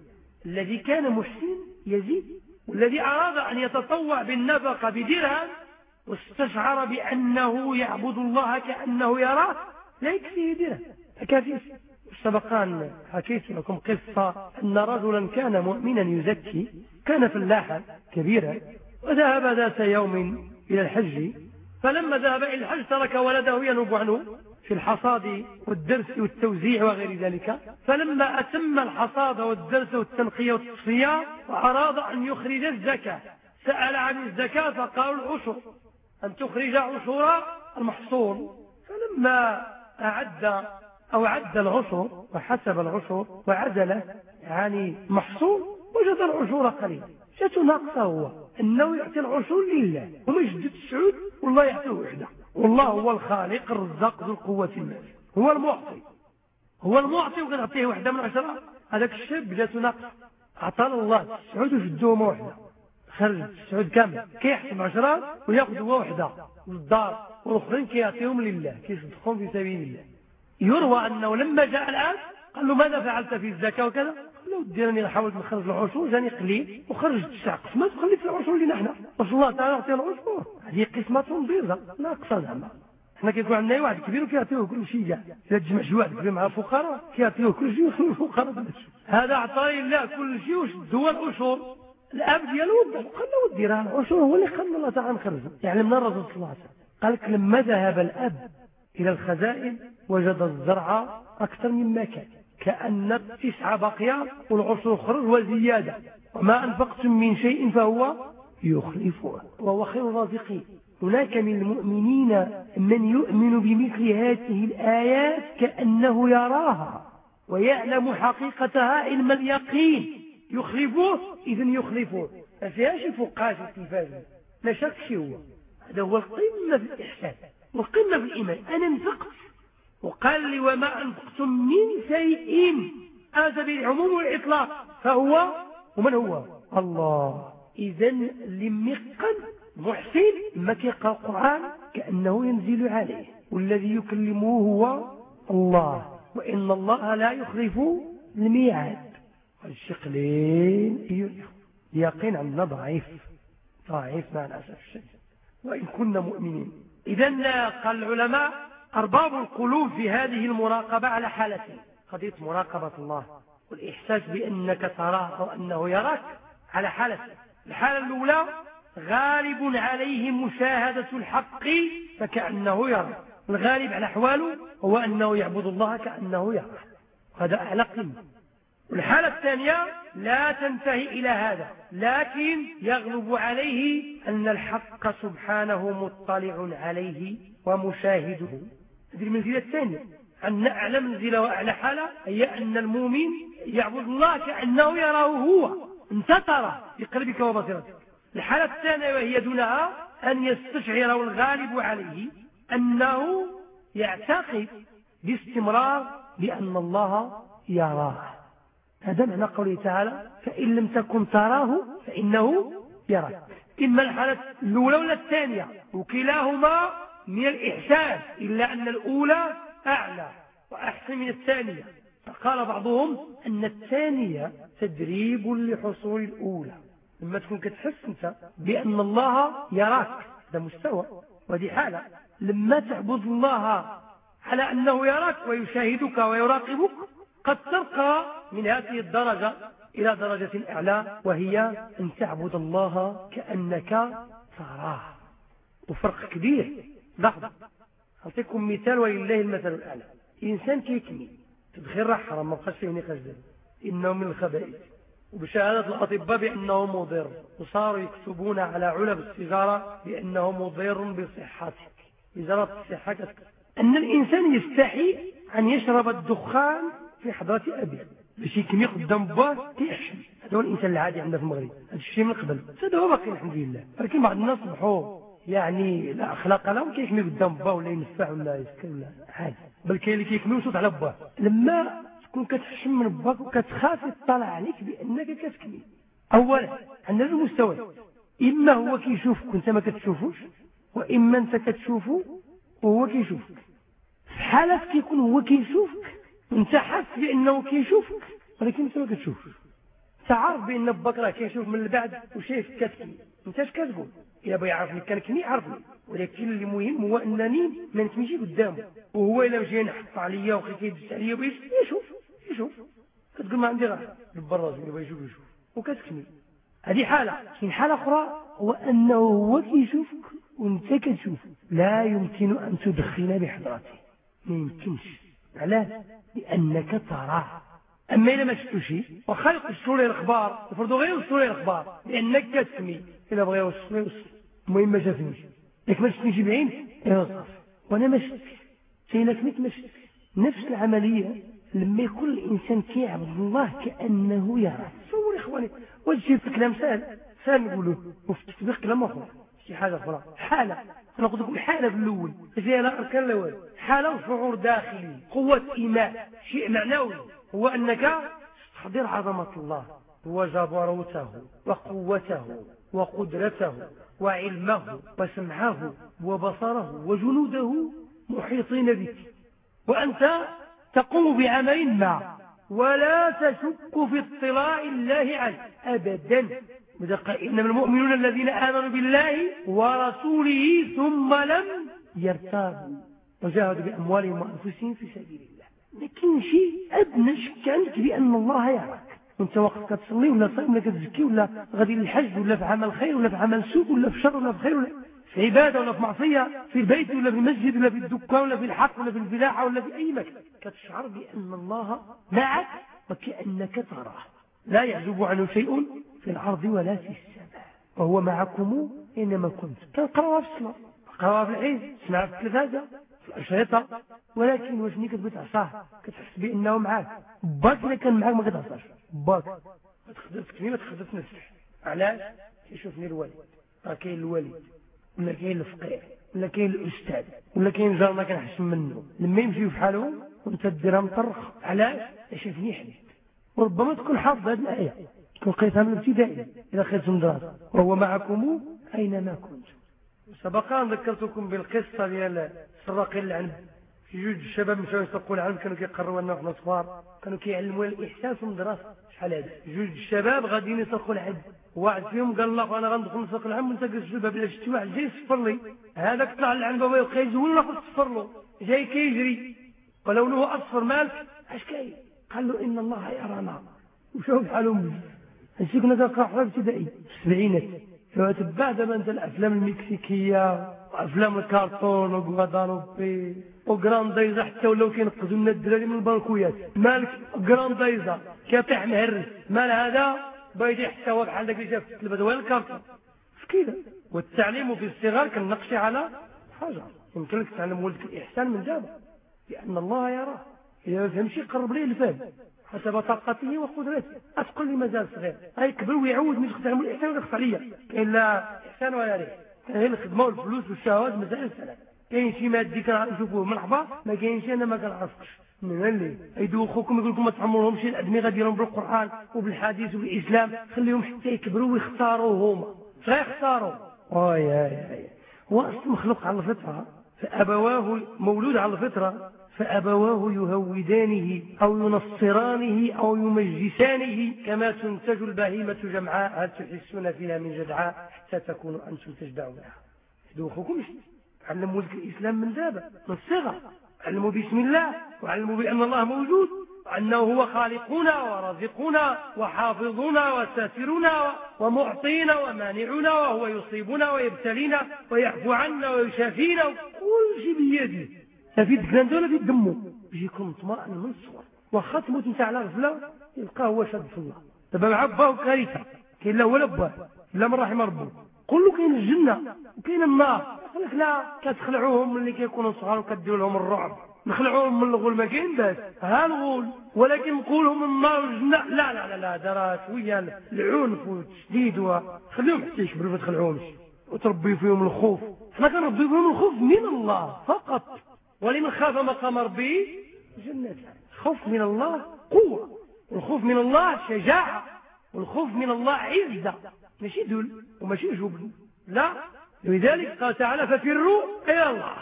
الذي كان محسن يزيد والذي أراد أن يتطوع بالنفقة بدرهم واستشعر بأنه يعبد الله كأنه يراه لا يكفيه درهم. أكافيس سبق أن حكيت لكم قصة أن رجلا كان مؤمنا يزكي كان فلاحا كبيرا وذهب ذات يوم إلى الحج فلما ذهب إلى الحج ترك ولده ينوب عنه في الحصاد والدرس والتوزيع وغير ذلك. فلما أتم الحصاد والدرس والتنقية والتصفية وأراد أن يخرج الزكاة سأل عن الزكاة فقالوا العشر أن تخرج عشور المحصول فلما أعد أو عد العشر وحسب العشر وعزل يعني محصول وجد العشور قليلا جاته ناقصه هو. أنه يعطي العشور لله. ومجد السعود والله يعطيه وحده. والله هو الخالق الرزاق ذو القوة المال هو المعطي. هو المعطي وقد أعطيه وحده من عشرة. هذاك الشاب جاته ناقص أعطاه الله السعود وجدوه وحده. خرج السعود كامل. كيحسب عشرة ويأخذ هو وحده. والدار والآخرين كيعطيهم لله. كيصدقهم في سبيل الله. يروى أنه لما جاء الآن قال له ماذا فعلت في الزكاة وكذا؟ له ديرني حاولت نخرج العشور جاني قليل وخرجت تسع قسمات وخليت العشور لنا إحنا رسول الله تعالى يعطي العشور هذه قسمات بيضة ناقصة زعما. إحنا كيكون عندنا واحد كبير وكيعطيه كل شيء كاع إذا تجمع شي واحد كبير مع الفقراء كيعطيه كل شيء ويخلي الفقراء هذا عطاني الله كل شيء وشد هو العشور الأب ديالو قال له ودي راه العشور هو اللي قال الله تعالى نخرجه يعني من الرسول صلى الله عليه وسلم. قال لك لما ذهب الأب إلى الخزائن وجد الزرع أكثر مما كان. كأن التسعة بقية والعشر خرج وزيادة وما أنفقتم من شيء فهو يخلفه. وهو خير الرازقين. هناك من المؤمنين من يؤمن بمثل هذه الآيات كأنه يراها ويعلم حقيقتها علم اليقين. يخلفوه إذا يخلفوه ما فيهاش فقاش التلفاز. لا شك هو هذا هو القمة في الإحسان. والقمة في الإيمان. أنا أنفقت وقال لي وما أنفقتم من شيء. هذا بالعموم والإطلاق. فهو ومن هو؟ الله. إذا لمقا محسن ما كيقرأ القرآن كأنه ينزل عليه. والذي يكلمه هو الله. وإن الله لا يخلف الميعاد. الشقلين يقين عندنا ضعيف. ضعيف مع الأسف الشديد وإن كنا مؤمنين. إذا قال العلماء أرباب القلوب في هذه المراقبة على حالتين قضية مراقبة الله والإحساس بأنك تراه أو أنه يراك على حالتين الحالة الأولى غالب عليه مشاهدة الحق فكأنه يرى. الغالب على أحواله هو أنه يعبد الله كأنه يرى. هذا أعلى قمة والحالة الثانية لا تنتهي إلى هذا لكن يغلب عليه أن الحق سبحانه مطلع عليه ومشاهده. هذه المنزلة الثانية. أن أعلى منزلة وأعلى حالة هي أن المؤمن يعبد الله كأنه يراه هو. أنت ترى بقلبك وبصيرتك. الحالة الثانية وهي دونها أن يستشعر الغالب عليه أنه يعتقد باستمرار بأن الله يراه. هذا معنى قوله تعالى فإن لم تكن تراه فإنه يراك. إما الحالة الأولى ولا الثانية؟ وكلاهما من الإحسان إلا أن الأولى أعلى وأحسن من الثانية. فقال بعضهم أن الثانية تدريب لحصول الأولى. لما تكون كتحس أنت بأن الله يراك. هذا مستوى وهذه حالة. لما تعبد الله على أنه يراك ويشاهدك ويراقبك قد ترقى من هذه الدرجة إلى درجة أعلى وهي أن تعبد الله كأنك تراه. وفرق كبير. لحظة أعطيكم مثال ولله المثل الأعلى. إنسان كيكمي تدخل راح حرام ما بقاش فيه نقاش إنه من الخبائث. وبشهادة الأطباء بأنه مضر. وصاروا يكتبون على علب السيجارة بأنه مضر بصحتك. وزارة الصحة أن الإنسان يستحي أن يشرب الدخان في حضرة أبيه. باش يكمي قدام باه كيحشم. هذا هو الإنسان العادي عندنا في المغرب. هذا الشيء من قبل. هذا هو باقي الحمد لله. ولكن بعض الناس صبحوا يعني لا أخلاق لهم كيكمي قدام با ولا ينفع ولا يسكن ولا عادي. بل كاين اللي كيكمي وصوت على با. لما تكون كتحشم من باك وكتخاف يطلع عليك بأنك كتكمي اولا عندنا المستوى إما هو كيشوفك وأنت ما كتشوفوش وإما أنت كتشوفه وهو كيشوفك. في حالة كيكون هو كيشوفك وانت حاسس بأنه كيشوفك ولكن أنت ما كتشوفش. تعرف بأن راه كيشوف من البعد وشايف كتكمي أنت اش كتقول؟ الا بغى يعرفني كنكني عرفني ولكن اللي مهم هو أنني ما نتمشي قدامه. وهو إلا مشى ينحط عليا وخي كيدس عليا بغى يشوف يشوف. كتقول ما عندي غير البراز اللي بغى يشوف يشوف. وكتكني هذه حالة. كاين حالة أخرى هو أنه هو كيشوفك وأنت كتشوف. لا يمكن أن تدخل بحضرته. ما يمكنش. علاش؟ لأنك تراه. أما إلا ما شفتوش. يقصوا لي الأخبار. يفرضوا غير لي الأخبار. لأنك كتسمي إلا بغى يوصل يوصل المهم ما شافنيش. لك ما شفتنيش بعين يوصف وأنا ما شفتش. سينك مثل ما شفتش. نفس العملية لما يكون الإنسان كيعبد الله كأنه يرى. تصور إخواني. وتجي في كلام سهل؟ سهل نقولوا وفي التطبيق كلام أخرى. شي حاجة أخرى. حالة. أنا قلت لكم الحالة بالأول فيها لا أركان الأول. حالة وشعور داخلي. قوة إيمان شيء معنوي. هو أنك تستحضر عظمة الله وجبروته وقوته وقدرته وعلمه وسمعه وبصره وجنوده محيطين بك. وأنت تقوم بعمل ما ولا تشك في اطلاع الله عليه أبدا. إنما المؤمنون الذين آمنوا بالله ورسوله ثم لم يرتابوا. وجاهدوا بأموالهم وأنفسهم في سبيل لكن شيء أدنى شك عندك بأن الله يراك وانت وقت كتصلي ولا صائم ولا كتزكي ولا غادي للحج ولا في عمل خير ولا في عمل سوء ولا في شر ولا في خير ولا في عبادة ولا في معصية في البيت ولا في المسجد ولا في الدكان ولا في الحق ولا في الفلاحة ولا في أي مكان كتشعر بأن الله معك وكأنك تراه لا يعزب عنه شيء في الأرض ولا في السماء وهو معكم إنما كنت كنقراها في الصلاة قراها في العيد تسمعها في التلفازة الأشرطة ولكن واش ملي كتبغي تعصاه كتحس بأنه معاك. باك إلا كان معاك ما كتعصاش باك. ما تخدمتني ما تخدمت نفسك. علاش؟ كيشوفني الوالد. راه كاين الوالد ولا كاين الفقير ولا كاين الأستاذ ولا كاين جار ما كنحشم منه. لما يمشيو في حالهم وانت ديرها مطرخ. علاش؟ شافني حديث وربما تكون حافظ هذه الآية. تكون قريتها من الابتدائي إلى خيرتم دراسة. وهو معكم أينما كنتم سبق أن ذكرتكم بالقصة ديال السراقين العنب في جوج الشباب مشاو يسرقوا العنب كانوا كيقروا لنا في صغار كانوا كيعلموا في المدرسة شحال هذا؟ جوج الشباب غاديين يسرقوا العنب واحد فيهم قال الله أنا غندخل نسرق العنب وأنت جلس في إلا شتي واحد جاي يصفر لي. هذاك طلع العنب ويبقى يزول له تصفر له. جاي كيجري. ولونه أصفر مالك. أش كاين؟ قال له إن الله يرانا. وشوف بحالهم هادشي كنا كنقراو في ابتدائي في السبعينات فتبع دابا انت الأفلام المكسيكية وافلام الكارتون وغوادالوبي وغراندايزا حتى ولاو كينقذوا لنا الدراري من البالكونات. مالك غراندايزا كيطيح مهرس مال هذا بايدي حتى هو بحال داك اللي شاف التلفزه وين الكارتون. كذا والتعليم في الصغار كنقش على حاجة. يمكن لك تعلم ولدك الإحسان من دابا لأن الله يراه. إذا ما فهمش يقرب ليه الفهم. حسب طاقته وقدرته. أتقل لي مازال صغير. يكبر ويعود. مش تعلم الإحسان ويقص عليا كاين لا إحسان ولا ريح. كاين الخدمه والفلوس والشهوات؟ مازال السلام كاين شي مادي كنشوفوه مرحبا ما كاينش أنا ما كنعرفكش. من اللي يدوخوكم يقول لكم ما تعمرهمش الأدمغة ديالهم بالقرآن وبالحديث وبالإسلام خليهم حتى يكبروا ويختاروا هما. غيختاروا واي يا هو أصلا مخلوق على الفطرة فأبواه مولود على الفطرة. فأبواه يهودانه أو ينصرانه أو يمجسانه كما تنتج البهيمة جمعاء. هل تحسون فيها من جدعاء؟ حتى تكونوا أنتم تجدعونها دوخكم علموا الإسلام من دابا من الصغر. علموا بسم الله وعلموا بأن الله موجود وأنه هو خالقنا ورازقنا وحافظنا وساترنا ومعطينا ومانعنا وهو يصيبنا ويبتلينا ويعفو عنا ويشافينا. كل شيء بيده. في دكنان ولا في دمه باش يكون مطمئن من الصغر واخا تموت انت على غفله يلقاه هو شاد في الله. دابا مع باه وكارثة. كاين لا ولا باه الا من رحم ربه. كله كاين الجنة وكاين النار. يقول لك لا كتخلعوهم ملي كيكونوا صغار وكديروا لهم الرعب. نخلعوهم من الغول ما كاين باس. ها الغول. ولكن نقولهم النار والجنه لا لا لا لا هذا راه شوية العنف والتشديد وخليهم حتى يكبروا ما تخلعوهمش. وتربي فيهم الخوف. حنا كنربي فيهم الخوف من الله فقط. ولمن خاف مقام ربه جنة. الخوف من الله قوة والخوف من الله شجاعة والخوف من الله عزة. ماشي دل وماشي جبن. لا. لذلك قال تعالى ففروا إلى الله.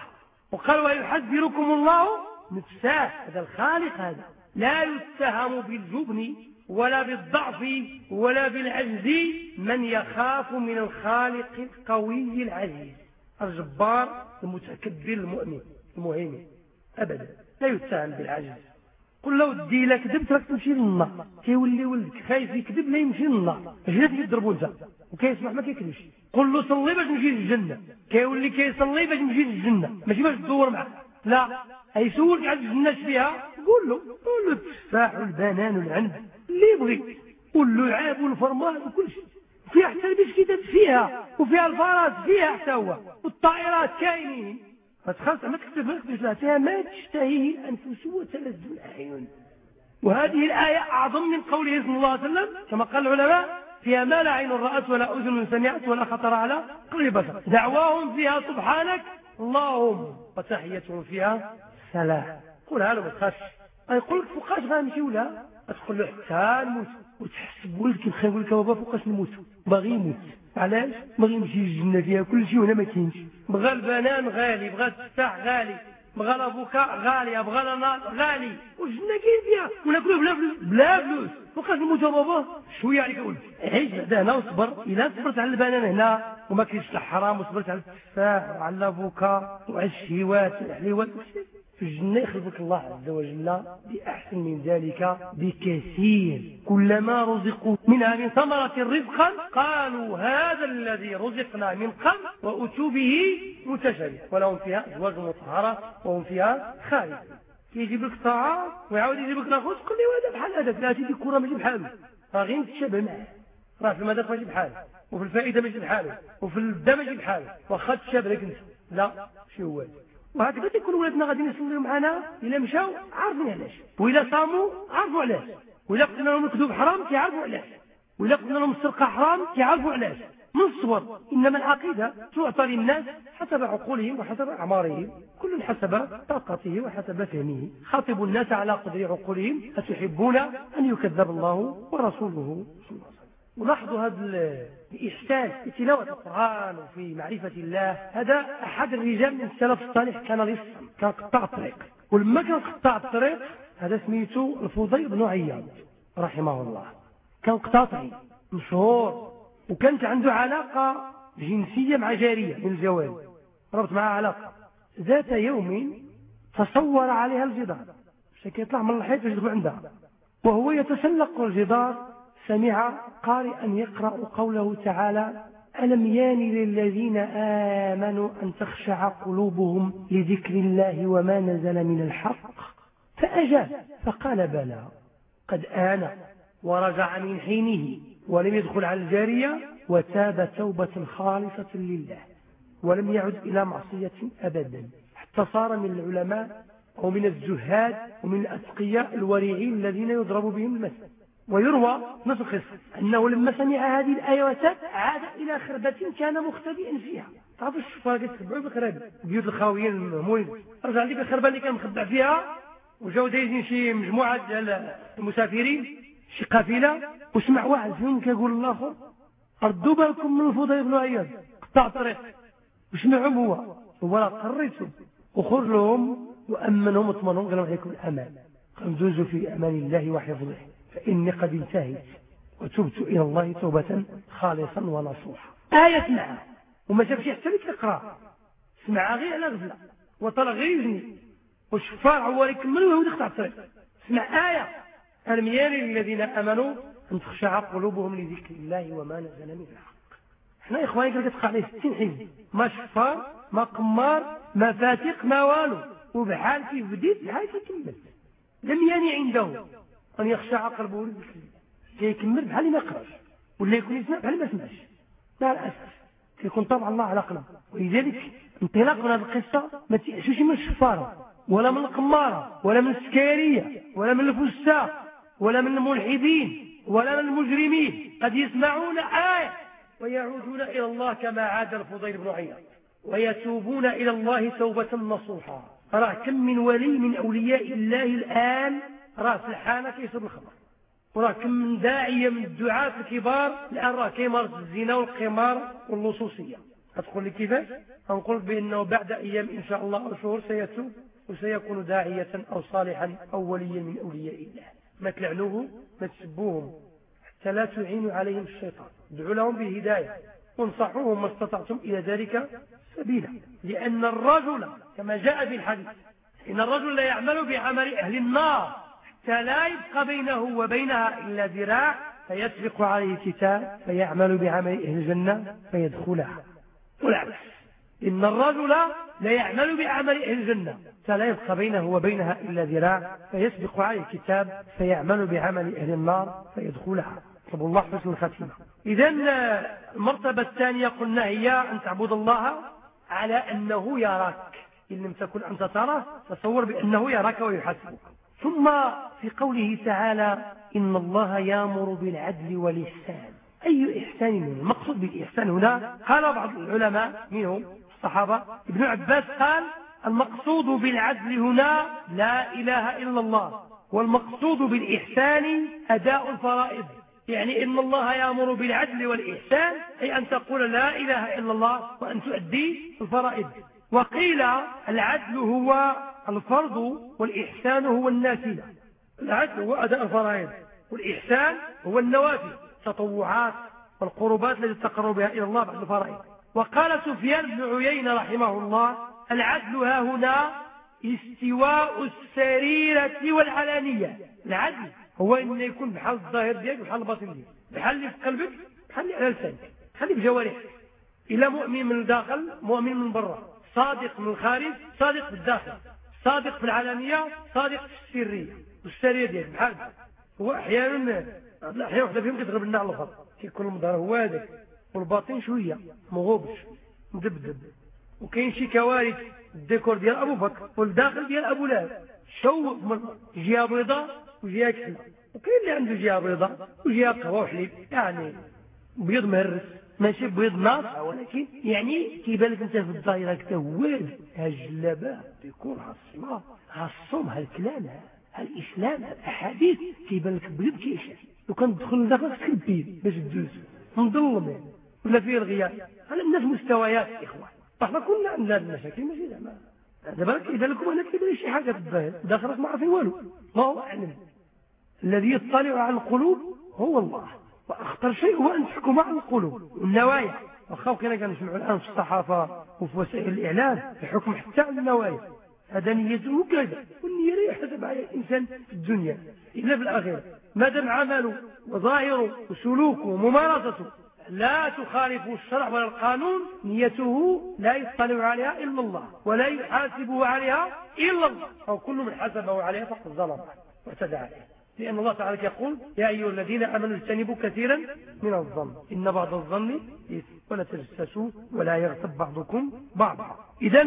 وقال ويحذركم الله نفساه هذا الخالق هذا. لا يتهم بالجبن ولا بالضعف ولا بالعجز من يخاف من الخالق القوي العزيز الجبار المتكبر المؤمن. المهيمن أبدا. لا يتهم بالعجز. قل له ودي الا كذبت راك تمشي للنار. كيولي ولدك خايف يكذب لا يمشي للنار. اش تضربوا انت وكيسمح ما كيكذبش. قل له صلي باش نمشي للجنة. كيولي كيصلي باش نمشي للجنة. ماشي باش تدور معاه. لا. يسولك على الجنة فيها؟ قول له. قول له التفاح والبنان والعنب اللي يبغي. قول له العاب والفرمان وكل شيء فيها حتى البسكيتات فيها وفيها الفرس فيها حتى هو. والطائرات كاينين. فتخلص ما تكتب لها ما تشتهيه الانفس وتلذ الأعين. وهذه الآية أعظم من قوله صلى الله عليه وسلم كما قال العلماء فيها ما لا عين رأت ولا أذن سمعت ولا خطر على قلب بشر. دعواهم فيها سبحانك اللهم وتحيتهم فيها سلام قولها له ما تخافش. يقول لك فوقاش غنمشي ولا؟ تقول له حتى نموت. وتحسب بخير يقول لك بابا فوقاش نموت. باغي يموت. علاش؟ باغي يمشي للجنه فيها كل شيء وهنا ما كاينش. بغى البنان غالي بغى التفاح غالي بغى الأفوكا غالية بغى الأنار غالي. والجنة كاين فيها. وناكلوه بلا فلوس. بلا فلوس. وقاش نموت بابا؟ شوية عليك ولد عيش بعدا هنا وصبر. إلا صبرت على البنان هنا وما كاينش الحرام وصبرت على التفاح وعلى الأفوكا وعلى الشهوات والحليوات في الجنة يخلقك الله عز وجل بأحسن من ذلك بكثير. كلما رزقوا منها من ثمرة رزقا قالوا هذا الذي رزقنا من قبل وأتوا به متشابه ولهم فيها أزواج مطهرة وهم فيها خالد يجيب لك طعام ويعاود يجيب لك ناخذ تقول لي هذا بحال هذا؟ لا تيجي الكره ماشي بحاله راه غير تشابه معاه راه في المذاق ماشي بحاله وفي الفائدة ماشي بحاله وفي البدا ماشي بحاله واخا تشابه لك أنت. لا شي هو وهكذا تكون ولادنا غادي يصليو معنا إلا مشاو عارفين علاش. وإلا صاموا عرفوا علاش. وإلا قلنا لهم الكذوب حرام كيعرفوا علاش. وإلا قلنا لهم السرقة حرام كيعرفوا علاش. من الصور إنما العقيدة تعطى للناس حسب عقولهم وحسب أعمارهم. كل حسب طاقته وحسب فهمه. خاطبوا الناس على قدر عقولهم أتحبون أن يكذب الله ورسوله؟ صلى الله عليه وسلم. ولاحظوا هذا الإحساس في تلاوة القرآن وفي معرفة الله. هذا أحد الرجال من السلف الصالح كان لصا كان قطاع الطريق. ولما كان قطاع الطريق هذا سميته الفضيل بن عياض رحمه الله. كان قطاطعي مشهور وكانت عنده علاقة جنسية مع جارية من الجوال ربط معها علاقة. ذات يوم تصور عليها الجدار. شكي يطلع من الحيط ويدخل عندها. وهو يتسلق الجدار سمع قارئا يقرأ قوله تعالى ألم يان للذين آمنوا أن تخشع قلوبهم لذكر الله وما نزل من الحق؟ فأجاب فقال بلى قد آن ورجع من حينه ولم يدخل على الجارية وتاب توبة خالصة لله ولم يعد إلى معصية أبدا. حتى صار من العلماء أو من الزهاد ومن الأتقياء الورعين الذين يضرب بهم المثل. ويروى القصة أنه لما سمع هذه الآيات عاد إلى خربة كان مختبئا فيها. تعرف الشفاء يتبعوا بالخرابة بيوت الخاويين المهموين رجع لي بالخربة اللي كان مخبع فيها وجاو دايزين شي مجموعة ديال المسافرين شي قافلة وسمع واحد فيهم كيقول الآخر ردوا بالكم من الفضيل بن عياض قطع الطريق وسمعهم هو. هو لا قريتهم وخرج لهم وأمنهم واطمنهم قال لهم عليكم الأمان. قام في أمان الله وحفظه. فإني قد انتهيت وتبت إلى الله توبة خالصا ونصوحا. آية معها وما شافش حتى لك يقرا سمعها غير على غفلة وطلع غير يزني والشفار هو يكمل وهو يقطع الطريق سمع آية. الميان للذين آمنوا أن تخشع قلوبهم لذكر الله وما نزل من الحق. إحنا يا إخواني كانت تقع عليه 60 حزب ما شفار ما قمار ما فاتق ما والو. وبحال كيف بديت بحال كيف كملت. لم يني عنده. أن يخشع قلبه للذكر كيكمل بحال ما يقراش. ولا يكون يسمع بحال ما سمعش. مع الأسف كيكون طبعا الله على قلبه. ولذلك انطلاق من هذه القصة ما تيعشوش من الشفارة ولا من القمارة ولا من السكارية ولا من الفساق ولا من الملحدين ولا من المجرمين. قد يسمعون آية ويعودون إلى الله كما عاد الفضيل بن عياض ويتوبون إلى الله توبة نصوحا. راه كم من ولي من أولياء الله الآن راه في الحانة كيشرب الخمر وراه كم من داعية من الدعاة الكبار الآن راه كيمارس الزنا والقمار واللصوصية. هتقول لي كيفاش؟ هنقول بأنه بعد أيام إن شاء الله أو شهور سيتوب وسيكون داعية أو صالحا أو وليا من أولياء الله. ما تلعنوه ما تسبوهم حتى لا تعينوا عليهم الشيطان. ادعوا لهم بالهداية. وانصحوهم ما استطعتم إلى ذلك سبيلا. لأن الرجل كما جاء في الحديث إن الرجل لا يعمل بعمل أهل النار. حتى لا يبقى بينه وبينها إلا ذراع فيسبق عليه كتاب فيعمل بعمل أهل الجنة فيدخلها. والعكس إن الرجل لا يعمل بعمل أهل الجنة فلا يبقى بينه وبينها إلا ذراع فيسبق عليه الكتاب فيعمل بعمل أهل النار فيدخلها. طب الله حسن الختيمة. إذا المرتبة الثانية قلنا هي أن تعبد الله على أنه يراك. إن لم تكن أنت تراه تصور بأنه يراك ويحاسبك. ثم في قوله تعالى إن الله يأمر بالعدل والإحسان. أي إحسان منه المقصود بالإحسان هنا قال بعض العلماء منهم الصحابة ابن عباس قال المقصود بالعدل هنا لا إله إلا الله والمقصود بالإحسان أداء الفرائض. يعني إن الله يأمر بالعدل والإحسان أي أن تقول لا إله إلا الله وأن تؤدي الفرائض. وقيل العدل هو الفرض والإحسان هو النافلة. العدل هو أداء الفرائض والإحسان هو النوافل التطوعات والقربات التي تقرب بها إلى الله بعد الفرائض. وقال سفيان بن عيينة رحمه الله العدل ها هنا استواء السريرة والعلانية. العدل هو أن يكون بحال الظاهر ديالك بحال الباطن ديالك بحال اللي في قلبك بحال اللي على لسانك خلي بجوارحك إلى مؤمن من الداخل مؤمن من برا صادق من الخارج صادق في الداخل صادق في العلانية صادق في السرية. والسرية ديالك بحال هو أحيانا الأحيان واحدة فيهم كتغرب لنا على الأخر. كيكون المظهر هو هذاك. والباطن شوية مغوبش مدبدب. وكاين شي كوارث الديكور ديال أبو بكر والداخل ديال أبو لهب. شوق من جهة بيضاء وجهة كحله وكاين اللي عنده جهة بيضاء وجهة قهوه وحليب يعني بيض مهرس. ماشي بيض ناصع ولكن يعني كيبان لك أنت في الظاهره كتا واد ها الجلابه ديكور ها الصلاه ها الصوم ها الكلام ها الاسلام ها الاحاديث كيبان لك بيض كيشاف لو كان تدخل لداخل تخبي باش تدوز. مظلم يعني ولا فيه الغياب. هذا الناس مستويات إخوان. إحنا كنا عندنا المشاكل ماشي زعما دابا كيبان لكم أنا كيبان شي حاجة في الظاهر. داخلك ما عارفين والو. الله أعلم. الذي يطلع على القلوب هو الله. وأخطر شيء هو أن تحكم على القلوب. والنوايا واخا كنا كنسمعوا الان في الصحافة وفي وسائل الإعلام الحكم حتى على النوايا. هذا نيته كذا والنية لا يحتسب عليها الإنسان في الدنيا إلا في الآخرة. ما دام عمله وظاهره وسلوكه وممارسته. لا تخالف الشرع ولا القانون. نيته لا يطلع عليها إلا الله ولا يحاسبه عليها إلا الله. أو كل من حسبه عليها فقد ظلم واعتدى عليه. لأن الله تعالى يقول يا أيها الذين أمنوا اجتنبوا كثيرا من الظن. إن بعض الظن ولا تجسسوا ولا يغتب بعضكم بعضا. إذا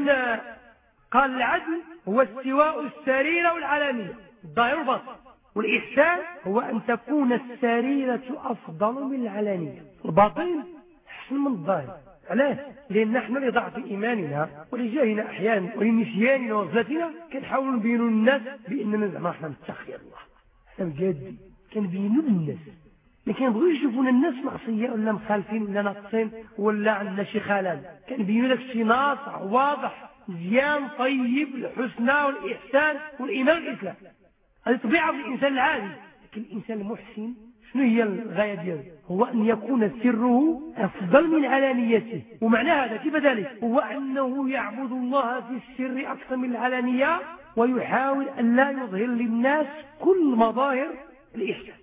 قال العدل هو استواء السريرة والعلانية. الظاهر والباطن. والإحسان هو أن تكون السريرة أفضل من العلانية. الباطن أحسن من الظاهر. علاش؟ لأن نحن لضعف إيماننا ولجاهنا أحيانا ولنسياننا وغفلتنا كنحاولوا نبينوا للناس بأننا زعما إحنا متخير الله. إحنا بجد كنبينوا للناس ما كنبغيو يشوفونا الناس معصية ولا مخالفين ولا ناقصين ولا عندنا شي خلل. كنبينوا لك شي ناصع واضح مزيان طيب الحسنى والإحسان والإيمان الإسلام هذه طبيعة في الإنسان العادي. لكن الإنسان المحسن شنو هي الغاية ديالو؟ هو أن يكون سره أفضل من علانيته. ومعنى هذا كيف ذلك؟ هو أنه يعبد الله في السر أكثر من العلانية ويحاول أن لا يظهر للناس كل مظاهر الإحسان.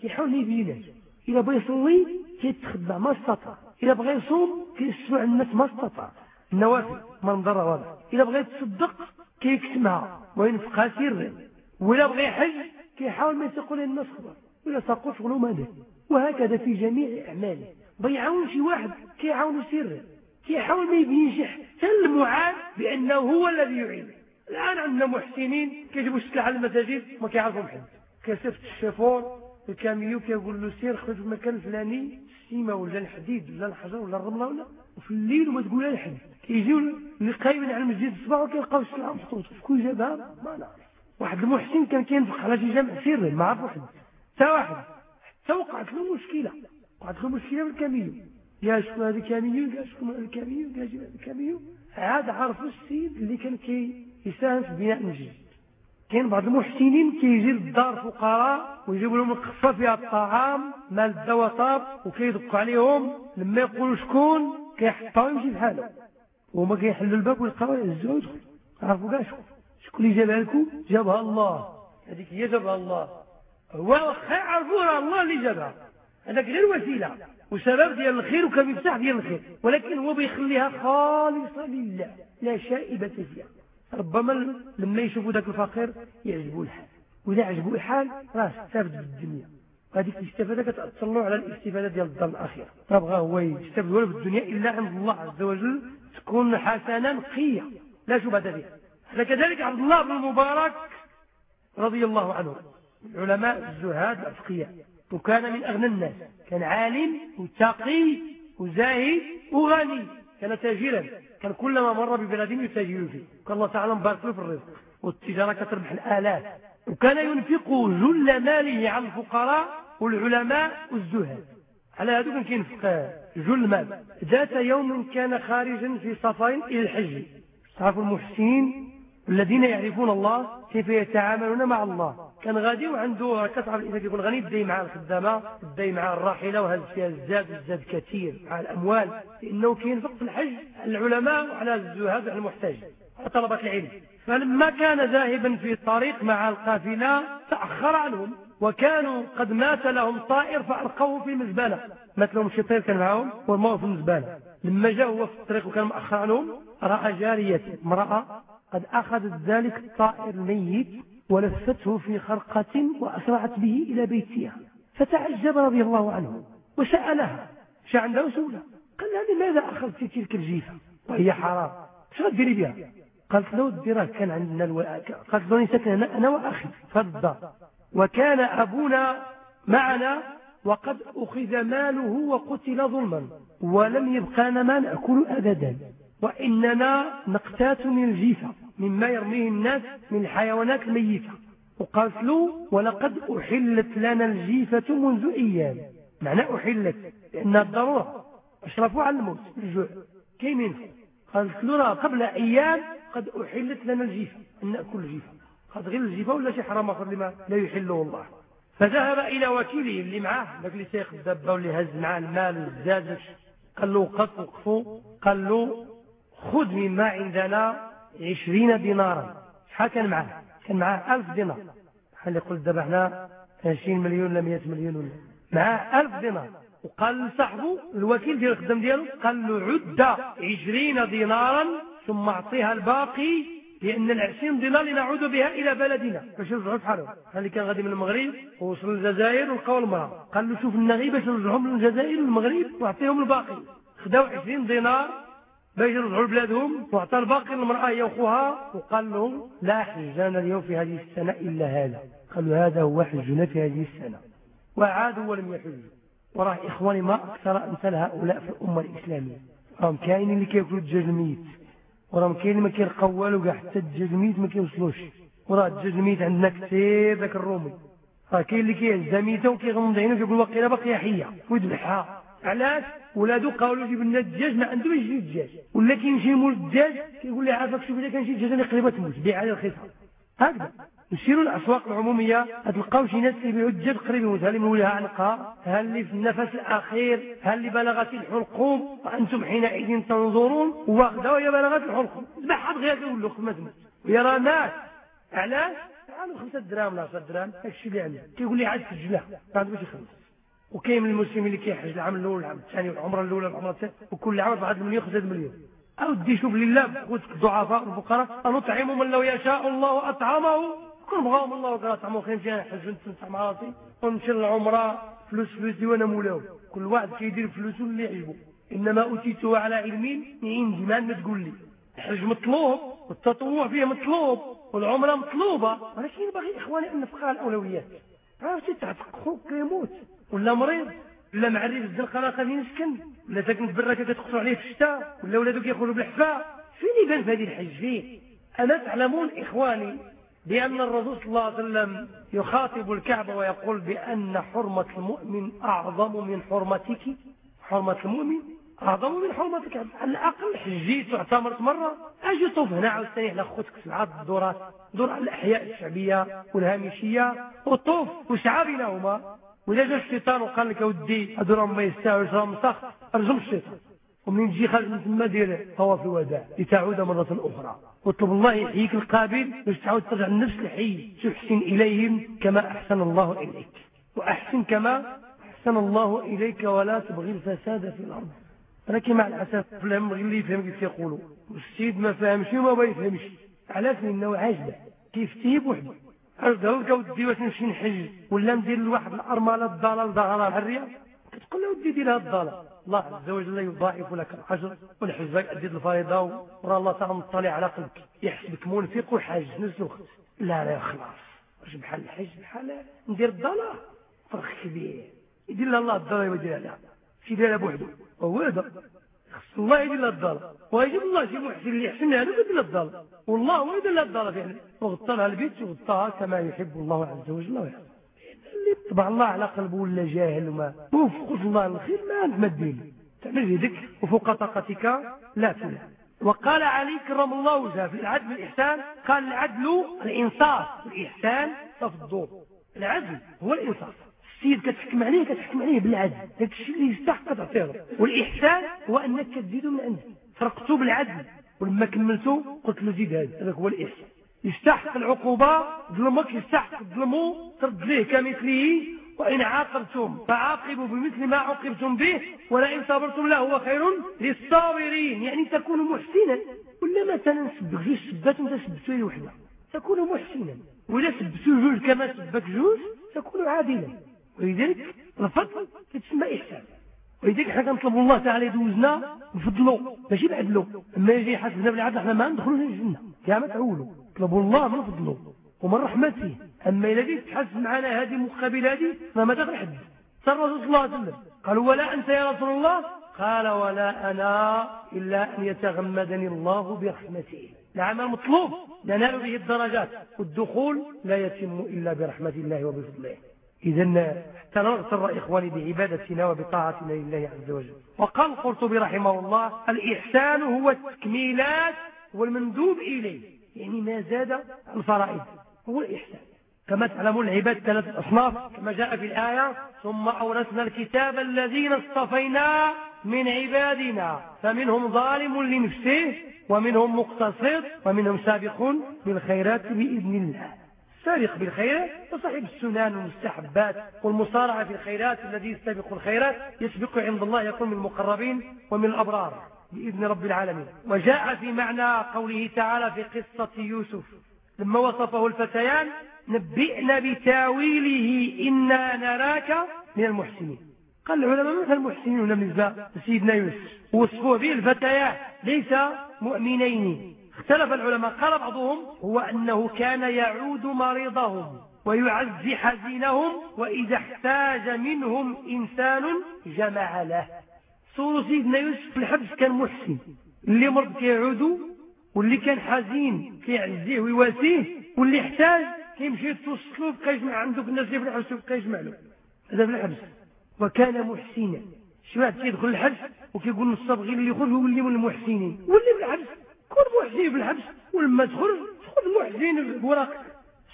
كيحاول يبين إذا بغى يصلي كيتخبى ما استطاع. إذا بغى يصوم كيسمع الناس ما استطاع. النوافل منظر واضح. إذا بغى يتصدق كيكتمها وينفقها سرا ولا بغى يحج كيحاول ما يقول الناس خبر ولا ساقو شغلو ماذا وهكذا في جميع أعماله. بيعاون شي واحد كيعاون سرا كيحاول ما يبينش حتى المعاد بأنه هو الذي يعين. الآن عندنا محسنين كيجيبوا السلعة على المساجد ما كيعرفهم حد. كيصيفط الشيفور الكاميو كيقول له سير خرج في المكان الفلاني السيمة ولا الحديد ولا الحجر ولا الرملة ولا وفي الليل وما تقولها لحد. كيجيو اللي قايمين على المسجد الصباح وكيلقاو السلعة محطوطة في كل جابها ما نعرف. واحد المحسن كان كينفق على شي جامع سري ما عرف واحد. حتى واحد. حتى وقعت له مشكلة. وقعت له مشكلة بالكاميو. يا شكون هذا الكاميو؟ يا شكون هذا الكاميو؟ يا شكون هذا الكاميو؟ عاد عرفوا السيد اللي كان كي يساهم في بناء المسجد. كاين بعض المحسنين كيجي للدار فقراء ويجيبوا لهم القفه فيها الطعام مال الدواء طاب وكيدقوا عليهم. لما يقولوا شكون كيحطوا يمشي بحاله وهما كيحلوا الباب ويلقاو يهزوا يدخل. عرفوا كاع شكون؟ شكون اللي جابها لكم؟ جابها الله. هذيك هي جابها الله. هو واخا يعرفوها الله اللي جابها. هذاك غير وسيلة. وسبب ديال الخير وكمفتاح ديال الخير. ولكن هو بيخليها خالصة لله. لا شائبه فيها. ربما لما يشوفوا ذاك الفقير يعجبوا الحال. وإذا عجبوا الحال راه استفد بالدنيا. هذيك الاستفادة كتأثر له على الاستفادة ديال الدار الآخرة. ما بغى هو يستفد ولا بالدنيا إلا عند الله عز وجل تكون حسنه نقيه لا شبهة فيها. كذلك عبد الله بن المبارك رضي الله عنه. العلماء الزهاد الاتقياء وكان من أغنى الناس. كان عالم وتقي وزاهد وغني. كان تاجرا. كان كلما مر ببلد يتاجر فيه كان الله تعالى مبارك له في الرزق؟ والتجارة كتربح الآلاف وكان ينفق جل ماله على الفقراء والعلماء والزهاد. على هذا كان كينفق جل مال. ذات يوم كان خارجا في سفر إلى الحج. تعرفوا المحسنين الذين يعرفون الله كيف يتعاملون مع الله. كان غادي وعنده كتعرف اذا كيكون غني بداي مع الخدامة بداي مع الراحلة وهز فيها الزاد الزاد كثير مع الأموال لأنه كينفق في الحج على العلماء وعلى الزهاد وعلى المحتاج على طلبة العلم. فلما كان ذاهبا في الطريق مع القافلة تأخر عنهم وكانوا قد مات لهم طائر فألقوه في المزبلة. مات لهم شي طير كان معهم ورموه في المزبلة. لما جاء هو في الطريق وكان مأخر عنهم رأى جارية امرأة قد أخذت ذلك الطائر الميت ولفته في خرقة وأسرعت به إلى بيتها فتعجب رضي الله عنه وسألها شا عنده سولة قال لها لماذا أخذت تلك الجيفة؟ وهي حرام. شو غديري بها؟ قالت له الدراه كان عندنا ألو... قالت له سكن أنا وأخي. فالدار وكان أبونا معنا وقد أخذ ماله وقتل ظلما ولم يبقى ما نأكل أبدا وإننا نقتات من الجيفة. مما يرميه الناس من الحيوانات الميتة وقالت له ولقد أحلت لنا الجيفة منذ أيام. معنى أحلت؟ لأنها الضرورة. أشرفوا على الموت. الجوع. كيمين قالت له قبل أيام قد أحلت لنا الجيفة. أن نأكل الجيفة. قد غير الجيفة ولا شي حرام آخر لما لا يحله الله فذهب إلى وكيله اللي معاه. ذاك اللي سيق الدبة واللي هز معاه المال والزاز. قال له قد وقفوا. قال له خذ مما عندنا عشرين دينارا. شحال كان معاه؟ كان معاه ألف دينار. بحال يقول حنا 20 مليون ولا 100 مليون ولا. معاه ألف دينار. وقال لصاحبه الوكيل ديال الخدام ديالو قال له عد 20 دينارا ثم أعطيها الباقي لأن العشرين دينار لنعود بها إلى بلدنا. باش يرجعوا بحالهم اللي كان غادي من المغرب؟ ووصل للجزائر ولقاو المرأة قال له شوف النغي باش نرجعهم للجزائر والمغرب وأعطيهم الباقي. خداو 20 دينار باش يرجعوا لبلادهم واعطى الباقي للمرأة هي أخوها وقال لهم لا حجنا اليوم في هذه السنة إلا هذا. قالوا هذا هو حجنا في هذه السنة. وعادوا ولم يحجوا وراه إخواني ما أكثر أمثال هؤلاء في الأمة الإسلامية. راهم كاين اللي كياكلوا الدجاج الميت. وراهم كاين اللي ما والو كاع حتى الدجاج الميت ما كيوصلوش. وراه الدجاج الميت عندنا كثير ذاك الرومي. راه كاين اللي كيهزها ميته وكيغمض عينه وكيقول باقي باقية حية. ويذبحها علاش؟ ولادو قالوا جيب لنا الدجاج ما عندهمش يجيب الدجاج ولا كيمشي مول الدجاج كيقول لي عافاك شوف إذا كان شي دجاجه اللي قريبة تموت بيع عليه رخيصه هكذا. نسيروا الأسواق العمومية. تلقاو شي ناس كيبيعوا الدجاج قريب يموت. هل مولها عنقها هل اللي في النفس الأخير؟ هل اللي بلغت الحلقوم؟ وأنتم حينئذ تنظرون. واخذها وهي بلغت الحلقوم. ذبحها دغيا كيقول له ما تموت. ويرى ناس علاش؟ قالوا خمسة دراهم ولا 10 دراهم. هادشي اللي عنده كيقول لي عاد سجلها. ما عندوش يخلص وكاين من المسلمين اللي كيحج العام الأول والعام الثاني والعمرة الأولى والعمرة الثانية وكل عام 4 مليون 5 مليون. أو دي شوف لله خوتك الضعفاء والفقراء نطعم من لو يشاء الله اطعمه كل بغاهم الله وكره طعمه خير مشي نحج نتمتع مع راسي. ونمشي للعمره فلوس فلوسي وأنا مولاو كل واحد كيدير فلوسه اللي يعجبه إنما أوتيته على علم عندي ما تقول لي. الحج مطلوب والتطوع فيه مطلوب والعمرة مطلوبة. ولكن باغي إخواني أن نفقها الأولويات. عرفتي تحت خوك يموت. ولا مريض ولا معري الزنقه راه غادي يسكن ولا ساكن في بركه كتقصوا عليه في الشتاء ولا ولادو كيخرجوا بالحفاء فين يبان في هذه الحج فيه الا تعلمون إخواني بأن الرسول صلى الله عليه وسلم يخاطب الكعبة ويقول بأن حرمة المؤمن أعظم من حرمتك. حرمة المؤمن أعظم من حرمتك. على الأقل حجيت واعتمرت مرة. أجي طوف هنا عاوتاني على خوتك سبعة الدورات دور على الأحياء الشعبية والهامشية وطوف وسعى بينهما وإذا جا الشيطان وقال لك ودي هادو راهم ما يستاهلوش راهم مسخ ارجم الشيطان. ومنين تجي خارج من تما دير طواف الوداع لتعود مرة أخرى. واطلب الله يحييك القابل باش تعاود ترجع لنفس الحي. تحسن إليهم كما أحسن الله إليك. وأحسن كما أحسن الله إليك ولا تبغي الفساد في الأرض. ولكن مع الأسف فلهم اللي يفهم كيف يقولوا. والسيد ما فهمش وما ما يفهمش. علاش؟ لأنه عاجبه. كيف تيب وحده. أرجع لك ودي واش نمشي نحج ولا ندير لواحد الأرملة الضلال ضغرة الحرية كتقول له ودي دير هذا الضلال. الله عز وجل يضاعف لك الأجر والحج أدي الفريضة ورا الله تعالى مطلع على قلبك. يحسبك منفق وحاج نفس الوقت لا لا خلاص. واش بحال الحج؟ بحال ندير الضلال. فرق كبير. يدير لها الله الضلال ويدير لها شي ديرها بوحده وهو هذا. خص الله يدير لها الضلال ويجب الله شي محسن اللي يحسن هذا يدير لها الضلال والله هو يدير لها الضلال يعني وغطى لها البيت وغطاها كما يحب الله عز وجل ويحب اللي طبع الله على قلبه ولا جاهل وما وفقش الله الخير ما انت ما تدير تعمل يدك وفوق طاقتك لا فلا وقال علي كرم الله وجهه في العدل والإحسان قال العدل الإنصاف والإحسان تفضل العدل هو الإنصاف السيد كتحكم عليه كتحكم عليه بالعدل. داك الشيء اللي يستحق كتعطيه والإحسان هو أنك تزيد من عنده فرقته بالعدل. ولما كملته قلت له زيد هذا هذا هو الإحسان. يستحق العقوبة ظلمك يستحق الظلم ترد ليه كمثله. وإن عاقبتم فعاقبوا بمثل ما عوقبتم به ولئن صبرتم لهو خير للصابرين. يعني تكون محسنا. ولا مثلا سبك جوج سبات وانت سبتو وحده تكون محسنا. وإذا سبتو جوج كما سبك جوج تكون عادلا ولذلك الفضل يتسمى إحسان. ولذلك إحنا كنطلبوا الله تعالى يدوزنا بفضله ماشي بعدله أما يجي يحاسبنا بالعدل إحنا ما ندخلوش الجنة. يا ما تعولوا. اطلبوا الله من فضله ومن رحمته أما الذي تحس معنا هذه مقابل هذه فما دخل حد صلى الرسول صلى الله عليه وسلم. قالوا ولا أنت يا رسول الله؟ قال ولا أنا إلا أن يتغمدني الله برحمته. العمل مطلوب. ننال به الدرجات. والدخول لا يتم إلا برحمة الله وبفضله. إذا حتى نغتر إخواني بعبادتنا وبطاعتنا لله عز وجل. وقال القرطبي رحمه الله الإحسان هو التكميلات والمندوب إليه. يعني ما زاد الفرائض هو الإحسان. كما تعلمون العباد ثلاث أصناف كما جاء في الآية ثم أورثنا الكتاب الذين اصطفينا من عبادنا فمنهم ظالم لنفسه ومنهم مقتصد ومنهم سابق بالخيرات بإذن الله. سارق بالخيرات وصاحب السنان والمستحبات والمصارعة في الخيرات الذي يستبق الخيرات يسبق عند الله يكون من المقربين ومن الأبرار بإذن رب العالمين. وجاء في معنى قوله تعالى في قصة يوسف لما وصفه الفتيان نبئنا بتاويله إنا نراك من المحسنين. قال العلماء مثل المحسنين بالنسبة لسيدنا يوسف. وصفوه به الفتيات ليس مؤمنين. اختلف العلماء قال بعضهم هو أنه كان يعود مريضهم ويعزي حزينهم وإذا احتاج منهم إنسان جمع له. صور سيدنا يوسف في الحبس كان محسن اللي مرض كيعودوا واللي كان حزين كيعزيه ويواسيه واللي احتاج كيمشي يتوصلوا بقى يجمع عندك الناس اللي في الحبس بقى يجمع له. هذا في الحبس. وكان محسنا. شي واحد كيدخل الحبس وكيقول الصبغي اللي يخرج هو اللي من المحسنين. واللي في الحبس كون محسن في الحبس ولما تخرج تخرج محسن بوراق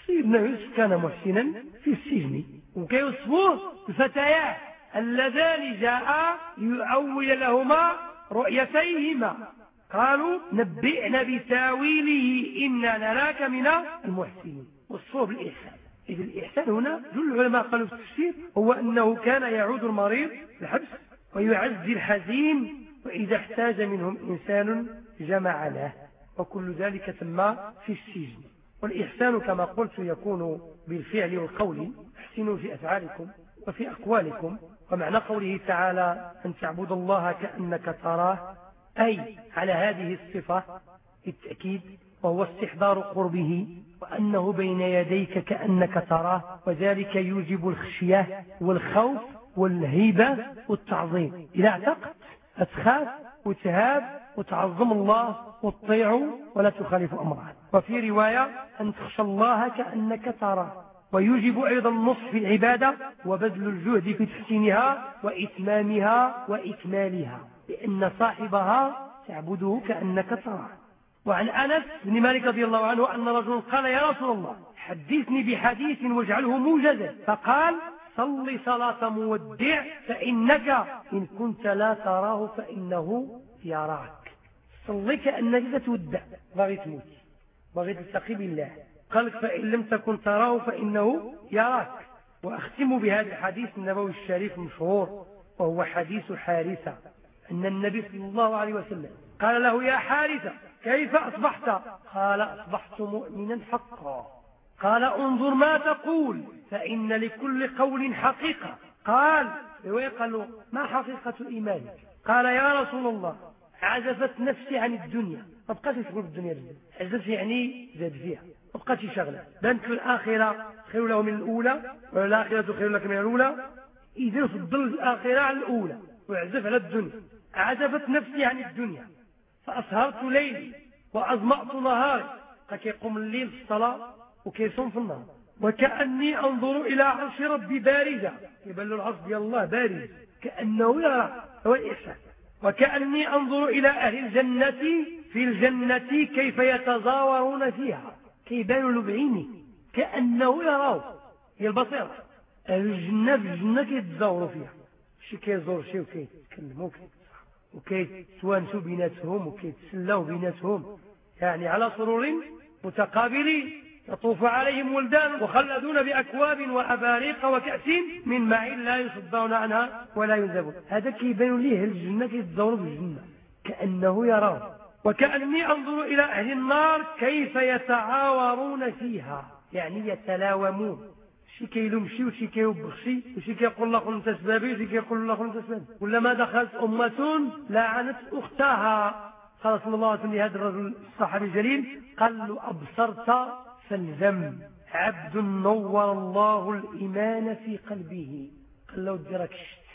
سيدنا يوسف كان محسنا في السجن. وكيوصفوه الفتيات اللذان جاء يؤول لهما رؤيتيهما. قالوا نبئنا بتاويله إنا نراك من المحسنين. وصفوه بالإحسان إذ الإحسان هنا جل العلماء قالوا في التفسير هو أنه كان يعود المريض الحبس ويعزي الحزين وإذا احتاج منهم إنسان جمع له وكل ذلك تم في السجن. والإحسان كما قلت يكون بالفعل والقول احسنوا في أفعالكم وفي أقوالكم. ومعنى قوله تعالى أن تعبد الله كأنك تراه أي على هذه الصفة بالتأكيد وهو استحضار قربه وأنه بين يديك كأنك تراه. وذلك يوجب الخشية والخوف والهيبة والتعظيم. إذا اعتقد أتخاف وتهاب وتعظم الله وتطيع ولا تخالف أمره وفي رواية أن تخشى الله كأنك تراه ويوجب أيضا النصح في العبادة وبذل الجهد في تحسينها وإتمامها وإكمالها لأن صاحبها تعبده كأنك تراه وعن أنس بن مالك رضي الله عنه أن رجل قال يا رسول الله حدثني بحديث واجعله موجزا. فقال صل صلاة مودع فإنك إن كنت لا تراه فإنه يراك. صلي كأنك تودع باغي تموت باغي تلتقي بالله. قالك فإن لم تكن تراه فإنه يراك. وأختم بهذا الحديث النبوي الشريف المشهور وهو حديث حارثة. أن النبي صلى الله عليه وسلم قال له يا حارثة كيف أصبحت؟ قال أصبحت مؤمنا حقا. قال انظر ما تقول. فإن لكل قول حقيقة. قال قال ما حقيقة الإيمان قال يا رسول الله عزفت نفسي عن الدنيا. ما بقاش تقول الدنيا عزفت يعني زاد فيها. ما بقاش شغلة. بانت الآخرة خير له من الأولى والآخرة خير لك من الأولى. إذا فضل الآخرة على الأولى. وعزف على الدنيا. عزفت نفسي عن الدنيا. فأسهرت ليلي وأظمأت نهاري. فكيقوم الليل في الصلاة وكيصوم في النهار. وكأني أنظر إلى عرش ربي بارزة يبان له العرش ديال الله بارز كأنه يرى هو الإحسان وكأني أنظر إلى أهل الجنة في الجنة كيف يتزاورون فيها كيبان له بعيني كأنه يراه هي البصيرة. أهل الجنة في الجنة كيتزاوروا فيها. شي كيزور شي وكيتكلموا وكيتوانسوا بيناتهم وكيتسلاو بيناتهم يعني على سرور متقابلين. يطوف عليهم ولدان وخلدون بأكواب وأباريق وكأس من معين لا يصدون عنها ولا ينزبون. هذا كيبان ليه الجنة كيتزور بالجنة كأنه يراه. وكأني أنظر إلى أهل النار كيف يتعاورون فيها. يعني يتلاومون. شي كيلوم شي وشي كيوبخ شي وشي كيقول لك أنت سبابي وشي كيقول لك أنت سبابي. كلما دخلت أمة لعنت أختها؟ قال صلى الله عليه وسلم لهذا الرجل الصحابي الجليل قال له أبصرت فالذم عبد نور الله الإيمان في قلبه. قال له ديرك شت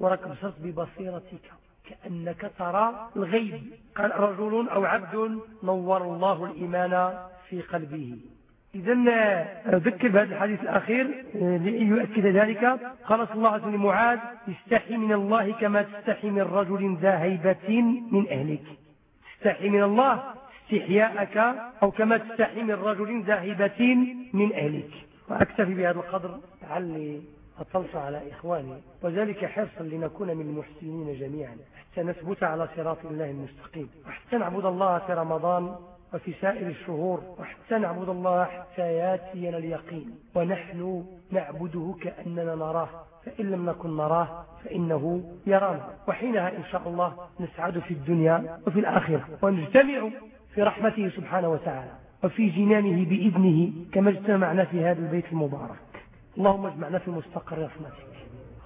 وراك بصرت ببصيرتك كأنك ترى الغيب. قال رجل أو عبد نور الله الإيمان في قلبه. إذا ذكر بهذا الحديث الأخير ليؤكد ذلك. قال صلى الله عليه وسلم معاذ استحي من الله كما تستحي من رجل ذا هيبة من أهلك. استحي من الله استحياءك أو كما تستحي من رجل ذاهبة من أهلك. وأكتفي بهذا القدر لعلي أطلت على إخواني وذلك حرصا لنكون من المحسنين جميعا. حتى نثبت على صراط الله المستقيم. وحتى نعبد الله في رمضان وفي سائر الشهور. وحتى نعبد الله حتى ياتينا اليقين. ونحن نعبده كأننا نراه. فإن لم نكن نراه فإنه يرانا. وحينها إن شاء الله نسعد في الدنيا وفي الآخرة. ونجتمع في رحمته سبحانه وتعالى وفي جنانه بإذنه كما اجتمعنا في هذا البيت المبارك. اللهم اجمعنا في مستقر رحمتك.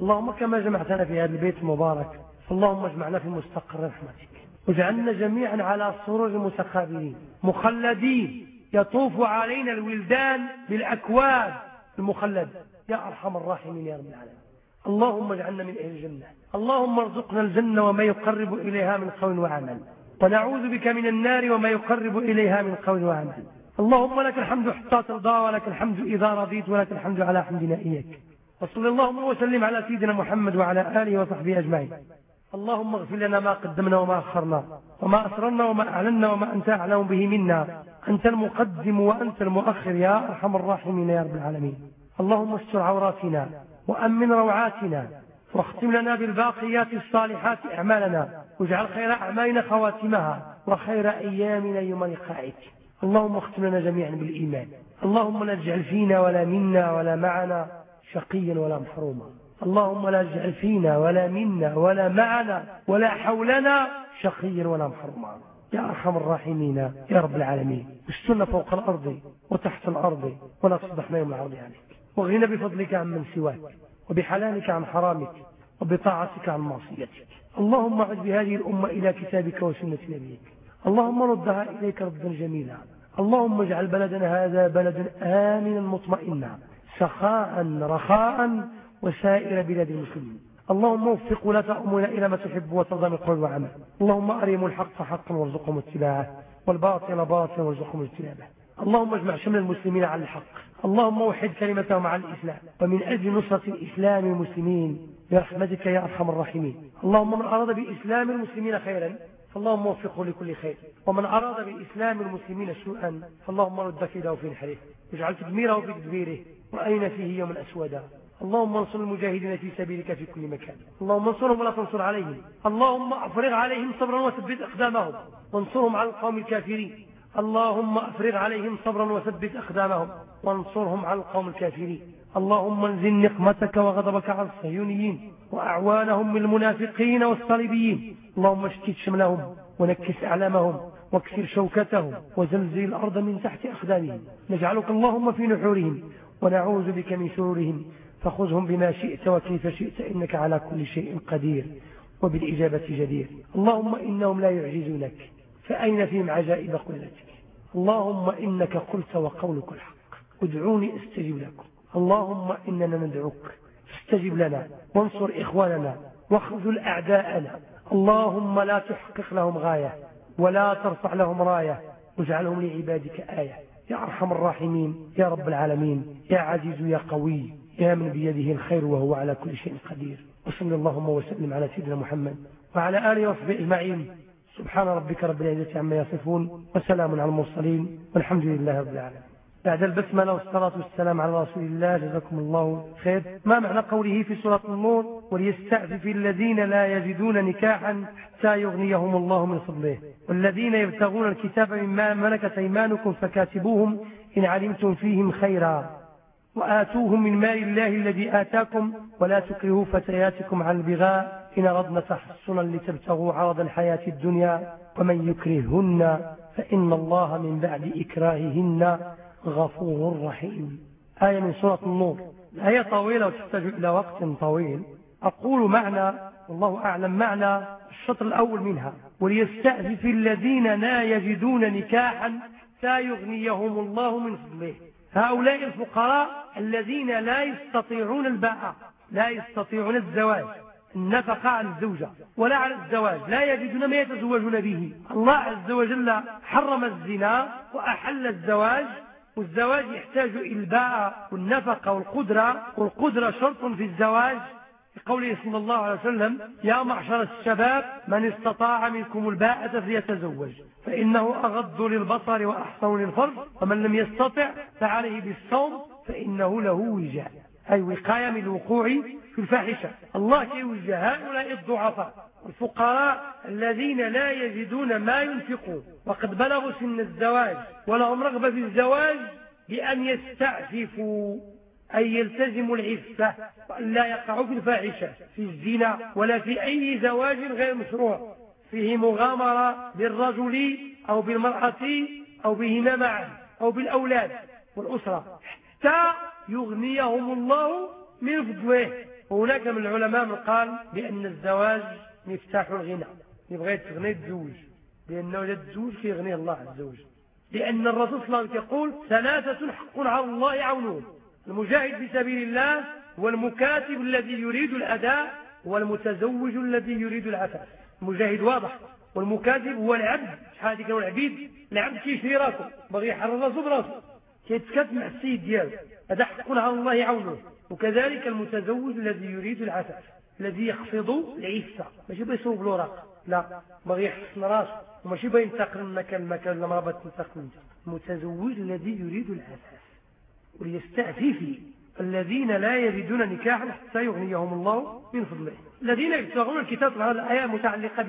اللهم كما جمعتنا في هذا البيت المبارك اللهم اجمعنا في مستقر رحمتك. واجعلنا جميعا على سرور متقابلين مخلدين. يطوف علينا الولدان بالأكواب. المخلدة يا أرحم الراحمين يا رب العالمين. اللهم اجعلنا من أهل الجنة. اللهم ارزقنا الجنة وما يقرب إليها من قول وعمل. ونعوذ بك من النار وما يقرب إليها من قول وعمل. اللهم لك الحمد حتى ترضى ولك الحمد إذا رضيت ولك الحمد على حمدنا إياك. وصل اللهم وسلم على سيدنا محمد وعلى آله وصحبه أجمعين. اللهم اغفر لنا ما قدمنا وما أخرنا وما أسررنا وما أعلنا وما أنت أعلم به منا. أنت المقدم وأنت المؤخر يا أرحم الراحمين يا رب العالمين. اللهم استر عوراتنا وأمن روعاتنا واختم لنا بالباقيات الصالحات أعمالنا. واجعل خير أعمالنا خواتمها وخير أيامنا يوم لقائك. اللهم اختم لنا جميعا بالإيمان. اللهم لا تجعل فينا ولا منا ولا معنا شقيا ولا محروما. اللهم لا تجعل فينا ولا منا ولا معنا ولا حولنا شقيا ولا محروما. يا أرحم الراحمين يا رب العالمين. استنا فوق الأرض وتحت الأرض ولا تصبحنا يوم العرض عليك. واغننا بفضلك عن من سواك وبحلالك عن حرامك وبطاعتك عن معصيتك. اللهم عد بهذه الأمة إلى كتابك وسنة نبيك. اللهم ردها إليك ردا جميلا. اللهم اجعل بلدنا هذا بلدا آمنا مطمئنا سخاء رخاء وسائر بلاد المسلمين. اللهم وفق ولاة أمورنا إلى ما تحب وترضى من قول وعمل. اللهم أريهم الحق حقا وارزقهم اتباعه والباطل باطلا وارزقهم اجتنابه. اللهم اجمع شمل المسلمين على الحق. اللهم وحد كلمتهم على الإسلام. ومن أجل نصرة الإسلام والمسلمين برحمتك يا أرحم الراحمين. اللهم من أراد بإسلام المسلمين خيرا فاللهم وفقه لكل خير. ومن أراد بإسلام المسلمين سوءا فاللهم رد كيده في نحره واجعل تدميره في تدبيره وأين فيه يوم أسودا اللهم انصر المجاهدين في سبيلك في كل مكان. اللهم انصرهم ولا تنصر عليهم. اللهم أفرغ عليهم صبرا وثبت أقدامهم. وانصرهم على القوم الكافرين. اللهم أفرغ عليهم صبرا وثبت أقدامهم. وانصرهم على القوم الكافرين. اللهم انزل نقمتك وغضبك على الصهيونيين وأعوانهم من المنافقين والصليبيين. اللهم اشتت شملهم ونكس أعلامهم واكسر شوكتهم وزلزل الأرض من تحت أقدامهم. نجعلك اللهم في نحورهم ونعوذ بك من شرورهم. فخذهم بما شئت وكيف شئت إنك على كل شيء قدير وبالإجابة جدير. اللهم إنهم لا يعجزونك. فأين فيهم عجائب قدرتك اللهم إنك قلت وقولك الحق. ادعوني أستجب لكم. اللهم إننا ندعوك. فاستجب لنا. وانصر إخواننا. واخذل أعداءنا. اللهم لا تحقق لهم غاية ولا ترفع لهم راية. واجعلهم لعبادك آية. يا أرحم الراحمين يا رب العالمين يا عزيز يا قوي يا من بيده الخير وهو على كل شيء قدير. وصلى اللهم وسلم على سيدنا محمد وعلى آله وصحبه أجمعين. سبحان ربك رب العزة عما يصفون وسلام على المرسلين والحمد لله رب العالمين. بعد البسملة والصلاة والسلام على رسول الله جزاكم الله خير. ما معنى قوله في سورة النور؟ وليستعفف الذين لا يجدون نكاحا حتى يغنيهم الله من فضله. والذين يبتغون الكتاب مما ملكت أيمانكم فكاتبوهم إن علمتم فيهم خيرا. وآتوهم من مال الله الذي آتاكم ولا تكرهوا فتياتكم عن البغاء. إن أردنا تحصنا لتبتغوا عرض الحياة الدنيا ومن يكرههن فإن الله من بعد إكراههن. غفور رحيم. آية من سورة النور. آية طويلة وتحتاج إلى وقت طويل. أقول معنى والله أعلم معنى الشطر الأول منها. وليستأذف الذين لا يجدون نكاحا لا يغنيهم الله من فضله. هؤلاء الفقراء الذين لا يستطيعون الباء لا يستطيعون الزواج. النفقة على الزوجة ولا على الزواج. لا يجدون ما يتزوجون به. الله عز وجل حرم الزنا وأحل الزواج والزواج يحتاج إلى الباء والنفقة والقدرة والقدرة شرط في الزواج. قوله صلى الله عليه وسلم يا معشر الشباب من استطاع منكم الباءة فليتزوج فإنه أغض للبصر وأحصن للفرج ومن لم يستطع فعليه بالصوم فإنه له وجاء. أي وقاية من الوقوع في الفاحشة. الله يوجه هؤلاء الضعفاء. الفقراء الذين لا يجدون ما ينفقوا وقد بلغوا سن الزواج ولهم رغبة في الزواج بأن يستعففوا أن يلتزموا العفة وأن لا يقعوا في الفاحشة في الزنا ولا في أي زواج غير مشروع. فيه مغامرة بالرجل أو بالمرأة أو بهما معا أو بالأولاد والأسرة. حتى يغنيهم الله من فضله. وهناك من العلماء من قال بأن الزواج مفتاح الغنى يبغى يتغني تزوج لأنه لا تزوج كيغني الله عز وجل. لأن الرسول صلى الله عليه وسلم يقول ثلاثة حق على الله عونهم المجاهد في سبيل الله والمكاتب الذي يريد الأداء والمتزوج الذي يريد العفاف المجاهد واضح والمكاتب هو العبد شحال هذيك العبيد العبد كيشري راسه بغي يحرر راسه براسه. كيتكات مع السيد ديالو هذا حق على الله عونه وكذلك المتزوج الذي يريد العفاف الذي يخفض العفة. ماشي يصوب الوراق لا بغي يحسن راسه وماشي بغى ينتقل من مكان لمكان لما بغى تنتقل المتزوج الذي يريد العفاف وليستعفف الذين لا يجدون نكاحا حتى يغنيهم الله من فضله. الذين يبتغون الكتاب هذه الآية متعلقة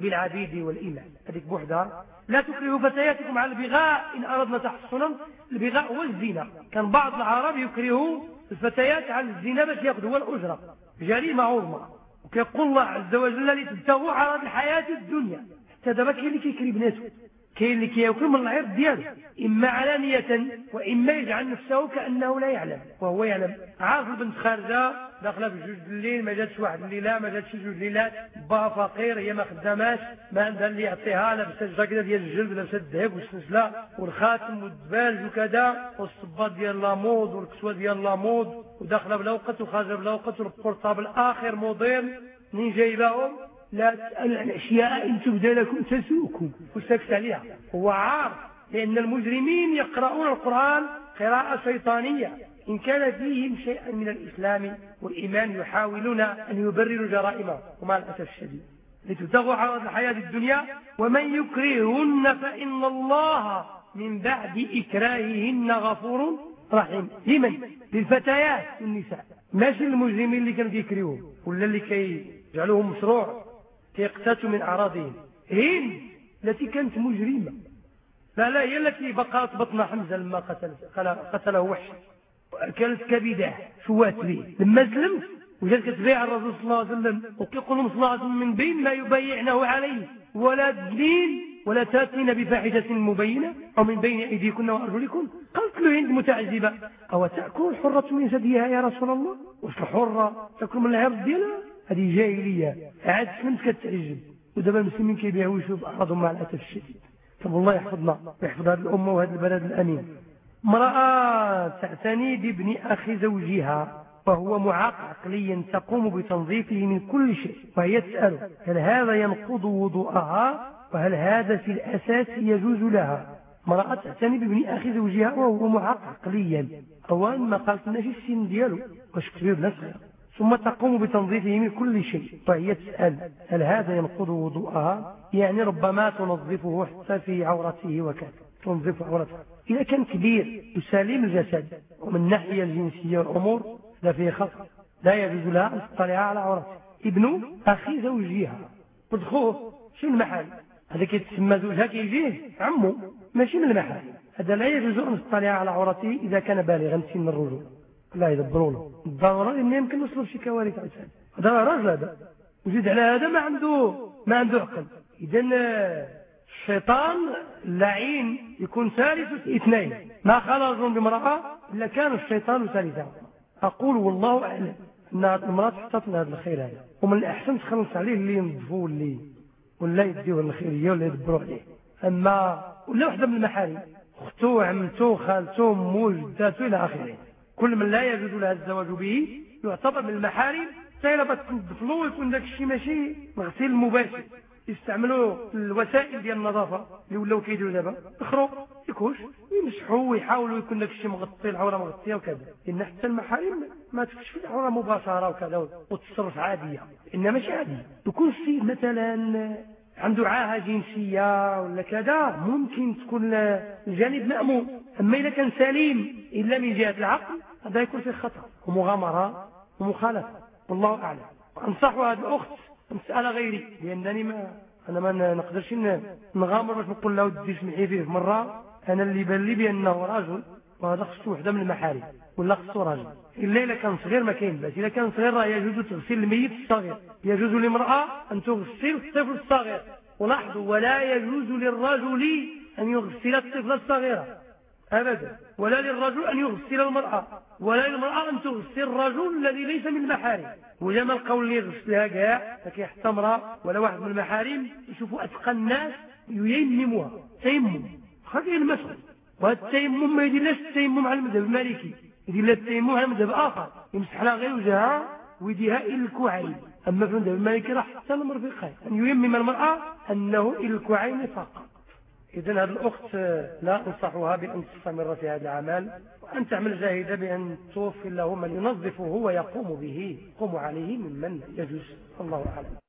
بالعبيد والإيمان هذيك بوحدها. لا تكرهوا فتياتكم على البغاء. إن أردنا تحصنا البغاء هو الزنا كان بعض العرب يكرهوا الفتيات على الزنا باش يأخذوا الأجرة. جريمة عظمى. وكيقول الله عز وجل لتبتغوا عرض الحياة الدنيا. حتى دابا كاين اللي كيكري بناته كاين اللي كياكل من العرض ديالو. إما علانية وإما يجعل نفسه كأنه لا يعلم. وهو يعلم. عارف البنت خارجة داخلة في جوج الليل ما جاتش واحد الليلة ما جاتش جوج ليلات با فقير هي ما خداماش ما عندها اللي يعطيها لابسة الجاكيته ديال الجلد لابسة الذهب والسلسلة والخاتم والدبالج وكذا والصباط ديال la mode والكسوة ديال la mode وداخلة بلا وقت وخارجة بلا وقت وال portable آخر موديل منين جايباهم؟ لا تسأل عن أشياء إن تبدى لكم تسوكم وسكت عليها. هو عار. لأن المجرمين يقرؤون القرآن قراءة شيطانية. إن كان فيهم شيئا من الإسلام والإيمان يحاولون أن يبرروا جرائمهم ومع الأسف الشديد. لتبتغوا عرض الحياة الدنيا. ومن يكرههن فإن الله من بعد إكراههن غفور رحيم. لمن؟ للفتيات النساء. ماشي المجرمين اللي كانوا كيكرهوهم. ولا اللي كيجعلوهم مشروع. كيقتاتوا من أعراضهم. هند التي كانت مجرمة. لا لا هي التي بقرت بطن حمزة لما قتل قتله وحش. كانت كبيدة شوات لي. لما سلمت وجات كتبيع الرسول صلى الله عليه وسلم وكيقول صلى الله عليه وسلم من بين ما يبايعنه عليه ولا دليل ولا تاتين بفاحشة مبينة أو من بين أيديكن وأرجلكن. قالت له هند متعجبة. أو تأكل الحرة من ثديها يا رسول الله؟ واش الحرة؟ تأكل من العرض ديالها؟ هذه جاهلية. عاد سلمت كتعجب؟ ودابا المسلمين كيبيعوا يشوف أعراضهم مع الأسف الشديد. طب الله يحفظنا ويحفظ هذه الأمة وهذا البلد الأمين. امرأة تعتني بابن أخي زوجها وهو معاق عقليا تقوم بتنظيفه من كل شيء وهي تسأل هل هذا ينقض وضوءها؟ وهل هذا في الأساس يجوز لها؟ امرأة تعتني بابن أخي زوجها وهو معاق عقليا. أولا ما قالت لنا في السن دياله واش كبير نفسها ثم تقوم بتنظيفه من كل شيء. وهي تسأل هل هذا ينقض وضوءها؟ يعني ربما تنظفه حتى في عورته وكذا. تنظف عورته. إذا كان كبير يسالم الجسد. ومن الناحية الجنسية والأمور لا فيه خطر. لا يجوز لها أن تطلع على عورته. ابن أخي زوجها. ودخوه شو المحل؟ هذا كيتسمى زوجها كيجيه عمه ماشي من المحل. هذا لا يجوز أن تطلع على عورته إذا كان بالغا سن الرجوع. لا يدبروا له الضرورة إن يمكن نوصلوا لشي كوارث عشان هذا راجل هذا. وزيد على هذا ما عنده ما عنده عقل. إذا الشيطان اللعين يكون ثالث اثنين. ما خرج بامرأة إلا كان الشيطان ثالثا أقول والله أعلم أن المرأة تحتط هذا الخير هذا. ومن الأحسن تخلص عليه اللي ينظفوه اللي ولا يديوه الخيرية ولا يدبروا عليه. أما ولا واحدة من المحارم أختو عمتو خالتو مو جداتو إلى آخره. كل من لا يجوز لها الزواج به يعتبر من المحارم سيلا بتنظفلو ويكون داك الشيء ماشي مغسل مباشر يستعملوا الوسائل ديال النظافة اللي ولاو كيديروا دابا. يخروا يكوش يمسحوا ويحاولوا يكون داك الشيء مغطي العورة مغطية وكذا. لأن حتى المحارم ما تكشف العوره مباشرة وكذا وتصرف عادية. انما ماشي عادية. يكون السيد مثلا عنده عاهه جنسية ولا كذا ممكن تكون الجانب مأمون. أما اذا كان سليم إلا من جهة العقل هذا يكون فيه خطر ومغامرة ومخالفة. والله أعلم. انصح هذه الأخت مسألة غيري لأنني ما أنا ما نقدرش نغامر باش نقول له ودي سمحي فيه مرة أنا اللي بان لي بأنه رجل وهذا خصو وحدة من المحارم ولا خصو راجل إلا إذا كان صغير ما كاين باس. إذا كان صغير راه يجوز تغسيل الميت الصغير. يجوز للمرأة أن تغسل الطفل الصغير. ولاحظوا ولا يجوز للرجل أن يغسل الطفل الصغير. أبدا. ولا للرجل أن يغسل المرأة ولا للمرأة أن تغسل الرجل الذي ليس من المحارم. وجمع القول اللي يغسلها كاع فكيحتى امرأة ولا واحد من المحارم يشوفوا أتقى الناس ييمموها تيمم. خلي المسخ وهذا التيمم ما يدير لاش التيمم على المذهب المالكي. يدير التيمم على مذهب آخر. يمسح لها غير وجهها ويديها إلى الكوعين أما في المذهب المالكي راح حتى المرفقين. أن ييمم المرأة أنه إلى الكوعين فقط. إذا هذه الأخت لا أنصحها بأن تستمر في هذا العمل وأن تعمل جاهدة بأن توفي له من ينظفه ويقوم به يقوم عليه ممن يجوز الله أعلم.